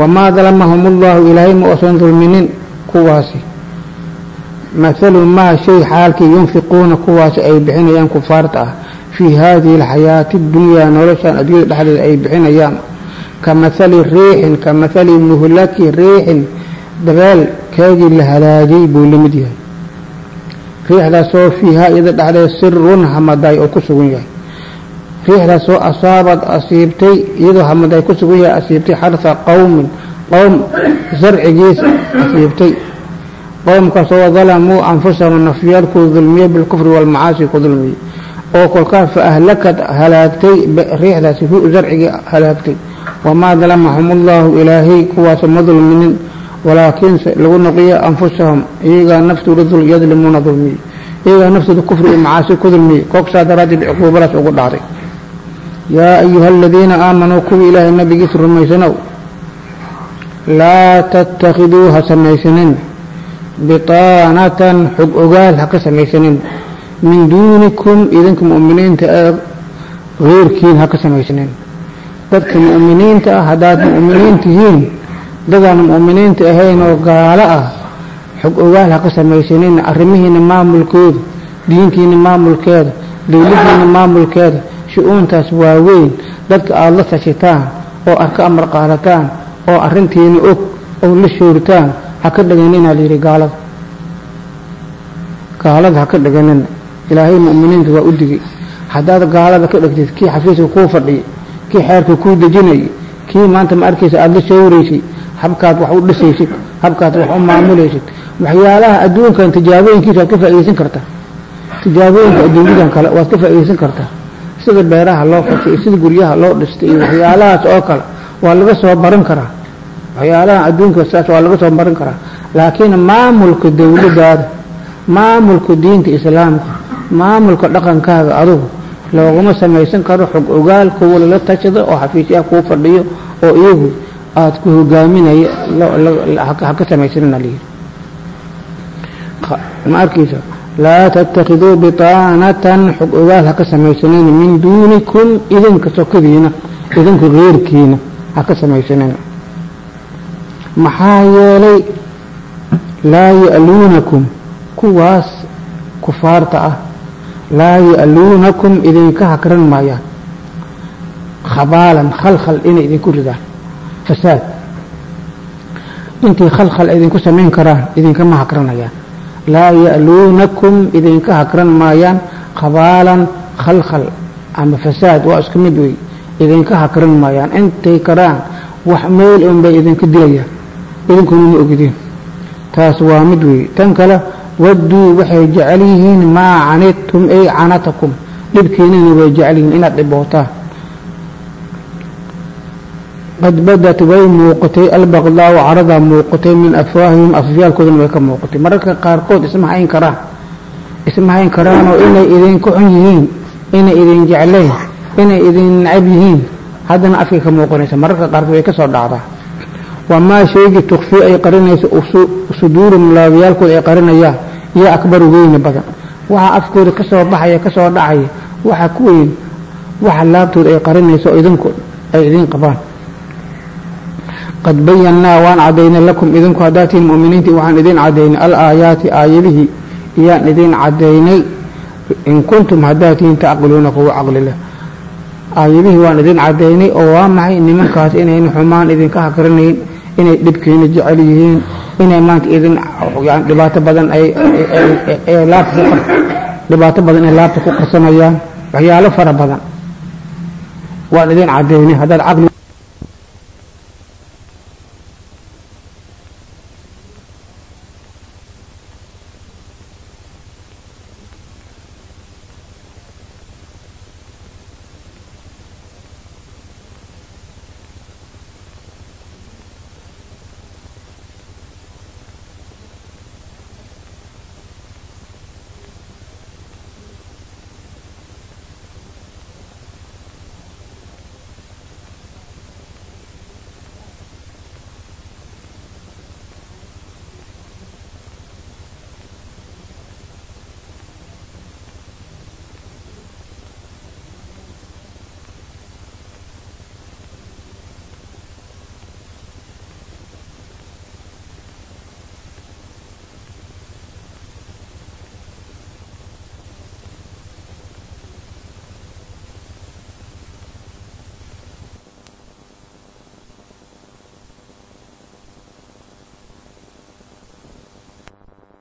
wamaa dalamahum ullahu ilaahay ma uusan dulminin kuwaasi. Mathalu maa shay xaalkii yunfiquuna kuwaasi ay bixinayaan kufaarta ah. Fii haadihi alxayaati dunyaa noloshan adduunyada dhexdeeda ay bixinayaan. Ka mathali riixin ka mathali muhlaki riixin dabeel keegii la halaagay buu la mid yahay. Riixdaasoo fiihaa iyada dhexdeeda sirun hamaday oo ku sugan yahay riixdaasoo asaabad asiibtay iyadoo hamaday ku sugan yahay asiibtay xarha qowmin qowm sarcigiisa asiibtay. Qowmkaasoo dalamuu anfusahum nafyaalkooda dulmiyey bilkufri waalmacaasi ku dulmiyey oo kolkaas fa ahlakad halaagtay riixdaasi hu zarcigii halaagtay. Wamaa dalamahum ullahu ilaahay kuwaas ma dulminin. Walaakiinse lagu noqiyo anfusahum iyagaa naftooda yadlimuuna dulmiyey iyagaa naftooda kufri iyo macaasi ku dulmiyey koogsaa daraaddeed cuquubadaas ugu dhacday yaa ayuha aladiina aamanuu kuwii ilaahay nabigiisa rumaysanow laa tattakhiduu ha samaysanin bitaanatan xog ogaal ha ka samaysanin min duunikum idinka mu'miniinta ee keyrkiin ha ka samaysanin dadka mu'miniinta ah haddaad mu'miniin tihiin dadaan mu'miniinta ahayn oo gaalo ah xog ogaal ha ka samaysanin arrimihiina maamulkooda diintiina maamulkeeda dowladiina maamulkeeda shu-uuntaas waaweyn dadka aada la tashitaan oo ad ka amar qaadataan oo arrintiina og oo la shooritaan ha ka dhaganina layidhi gaalada. Gaalada ha ka dhaganina ilaahay mu'miniinta waa u digay haddaad gaalada ka dhegtid kii xafiiska kuu fadhiyay kii xeerka kuu dejinayay kii maanta ma arkaysa aada la shawraysay habkaad wax u dhisaysid habkaad wax u maamulaysid waxyaalaha adduunkan tijaabooyinkiisa waad ka faa'iidaysan kartaa. Tijaabooyinka adduunyadan kale waad ka faa'iidaysan kartaa sida beeraha loo fashay sida guryaha loo dhistay iyo waxyaalahaas oo kale waa laga soo baran karaa. Waxyaalaha adduunka saas waa laga soo baran karaa. Laakiin maamulka dawladdaada maamulka diinta islaamka maamulka dhaqankaaga adugu looguma samaysan karo xog ogaal kuwa lala tashada oo xafiisyaha kuu fadhiyo oo iyagu aada ku hogaaminaya ha ka samaysanina layidhi ma arkaysa laa tattakiduu bitaanatan xog ogaal ha ka samaysanina min duunikum idinka sokadiina idinku keyrkiina ha ka samaysanina maxaa yeelay laa ya'luunakum kuwaas kufaarta ah laa ya'luunakum idinka hakran maayaan. Khabaalan khalkhal inay idinku ridaan. Fasaad. Intii khalkhal idinku samayn karaan idinkama hakranayaan laa ya'luunakum idinka hakran maayaan khabaalan khalkhal ama fasaad waa isku mid wey idinka hakran maayaan. Intay karaan wax meel un bay idinka dilayaan. Idinkuna ma ogidin. Taas waa mid wey tan kale wadduu waxay jecel yihiin maa canidtum ay canatakum. Dhibkiinana way jecel yihiin inaad dhibootaan qad badat way muuqatay albaqdaau caradaa muuqatay min afwaahihim afyaalkoodana way ka muuqatay. Mararka qaarkood isma hayn karaan isma hayn karaanoo inay idinku xun yihiin inay idin jecleen inay idin nacab yihiin haddana afkay ka muuqanaysa. Mararka qaarkood way ka soo dhacdaa. Wamaa shaygii tukfii ay qarinayso suduurum laabayaalkooda ay qarinayaan iyo akbaru weyni badan. Waxa afkooda ka baxaya ka dhacaya waxa ku weyn waxa laabtooda ay qarinayso idinku ay idin qabaan qad bayannaa waan cadaynay lakum idinku haddaatiin mu'miniintii waxaan idin cadaynay alaayaati aayadihii iyaan idin cadaynay in kuntum haddaatiin tacqiluuna kuwa caqli leh aayadihii waan idin cadaynay oo waa maxay nimankaas inayna xumaan idinka hakranayn inay dhibkiina jecel yihiin inay maanta idin yani dhibaato badan dhibaato badan ay laabta ku qarsanayaan waxyaalo fara badan waan idin cadaynay haddaad caqli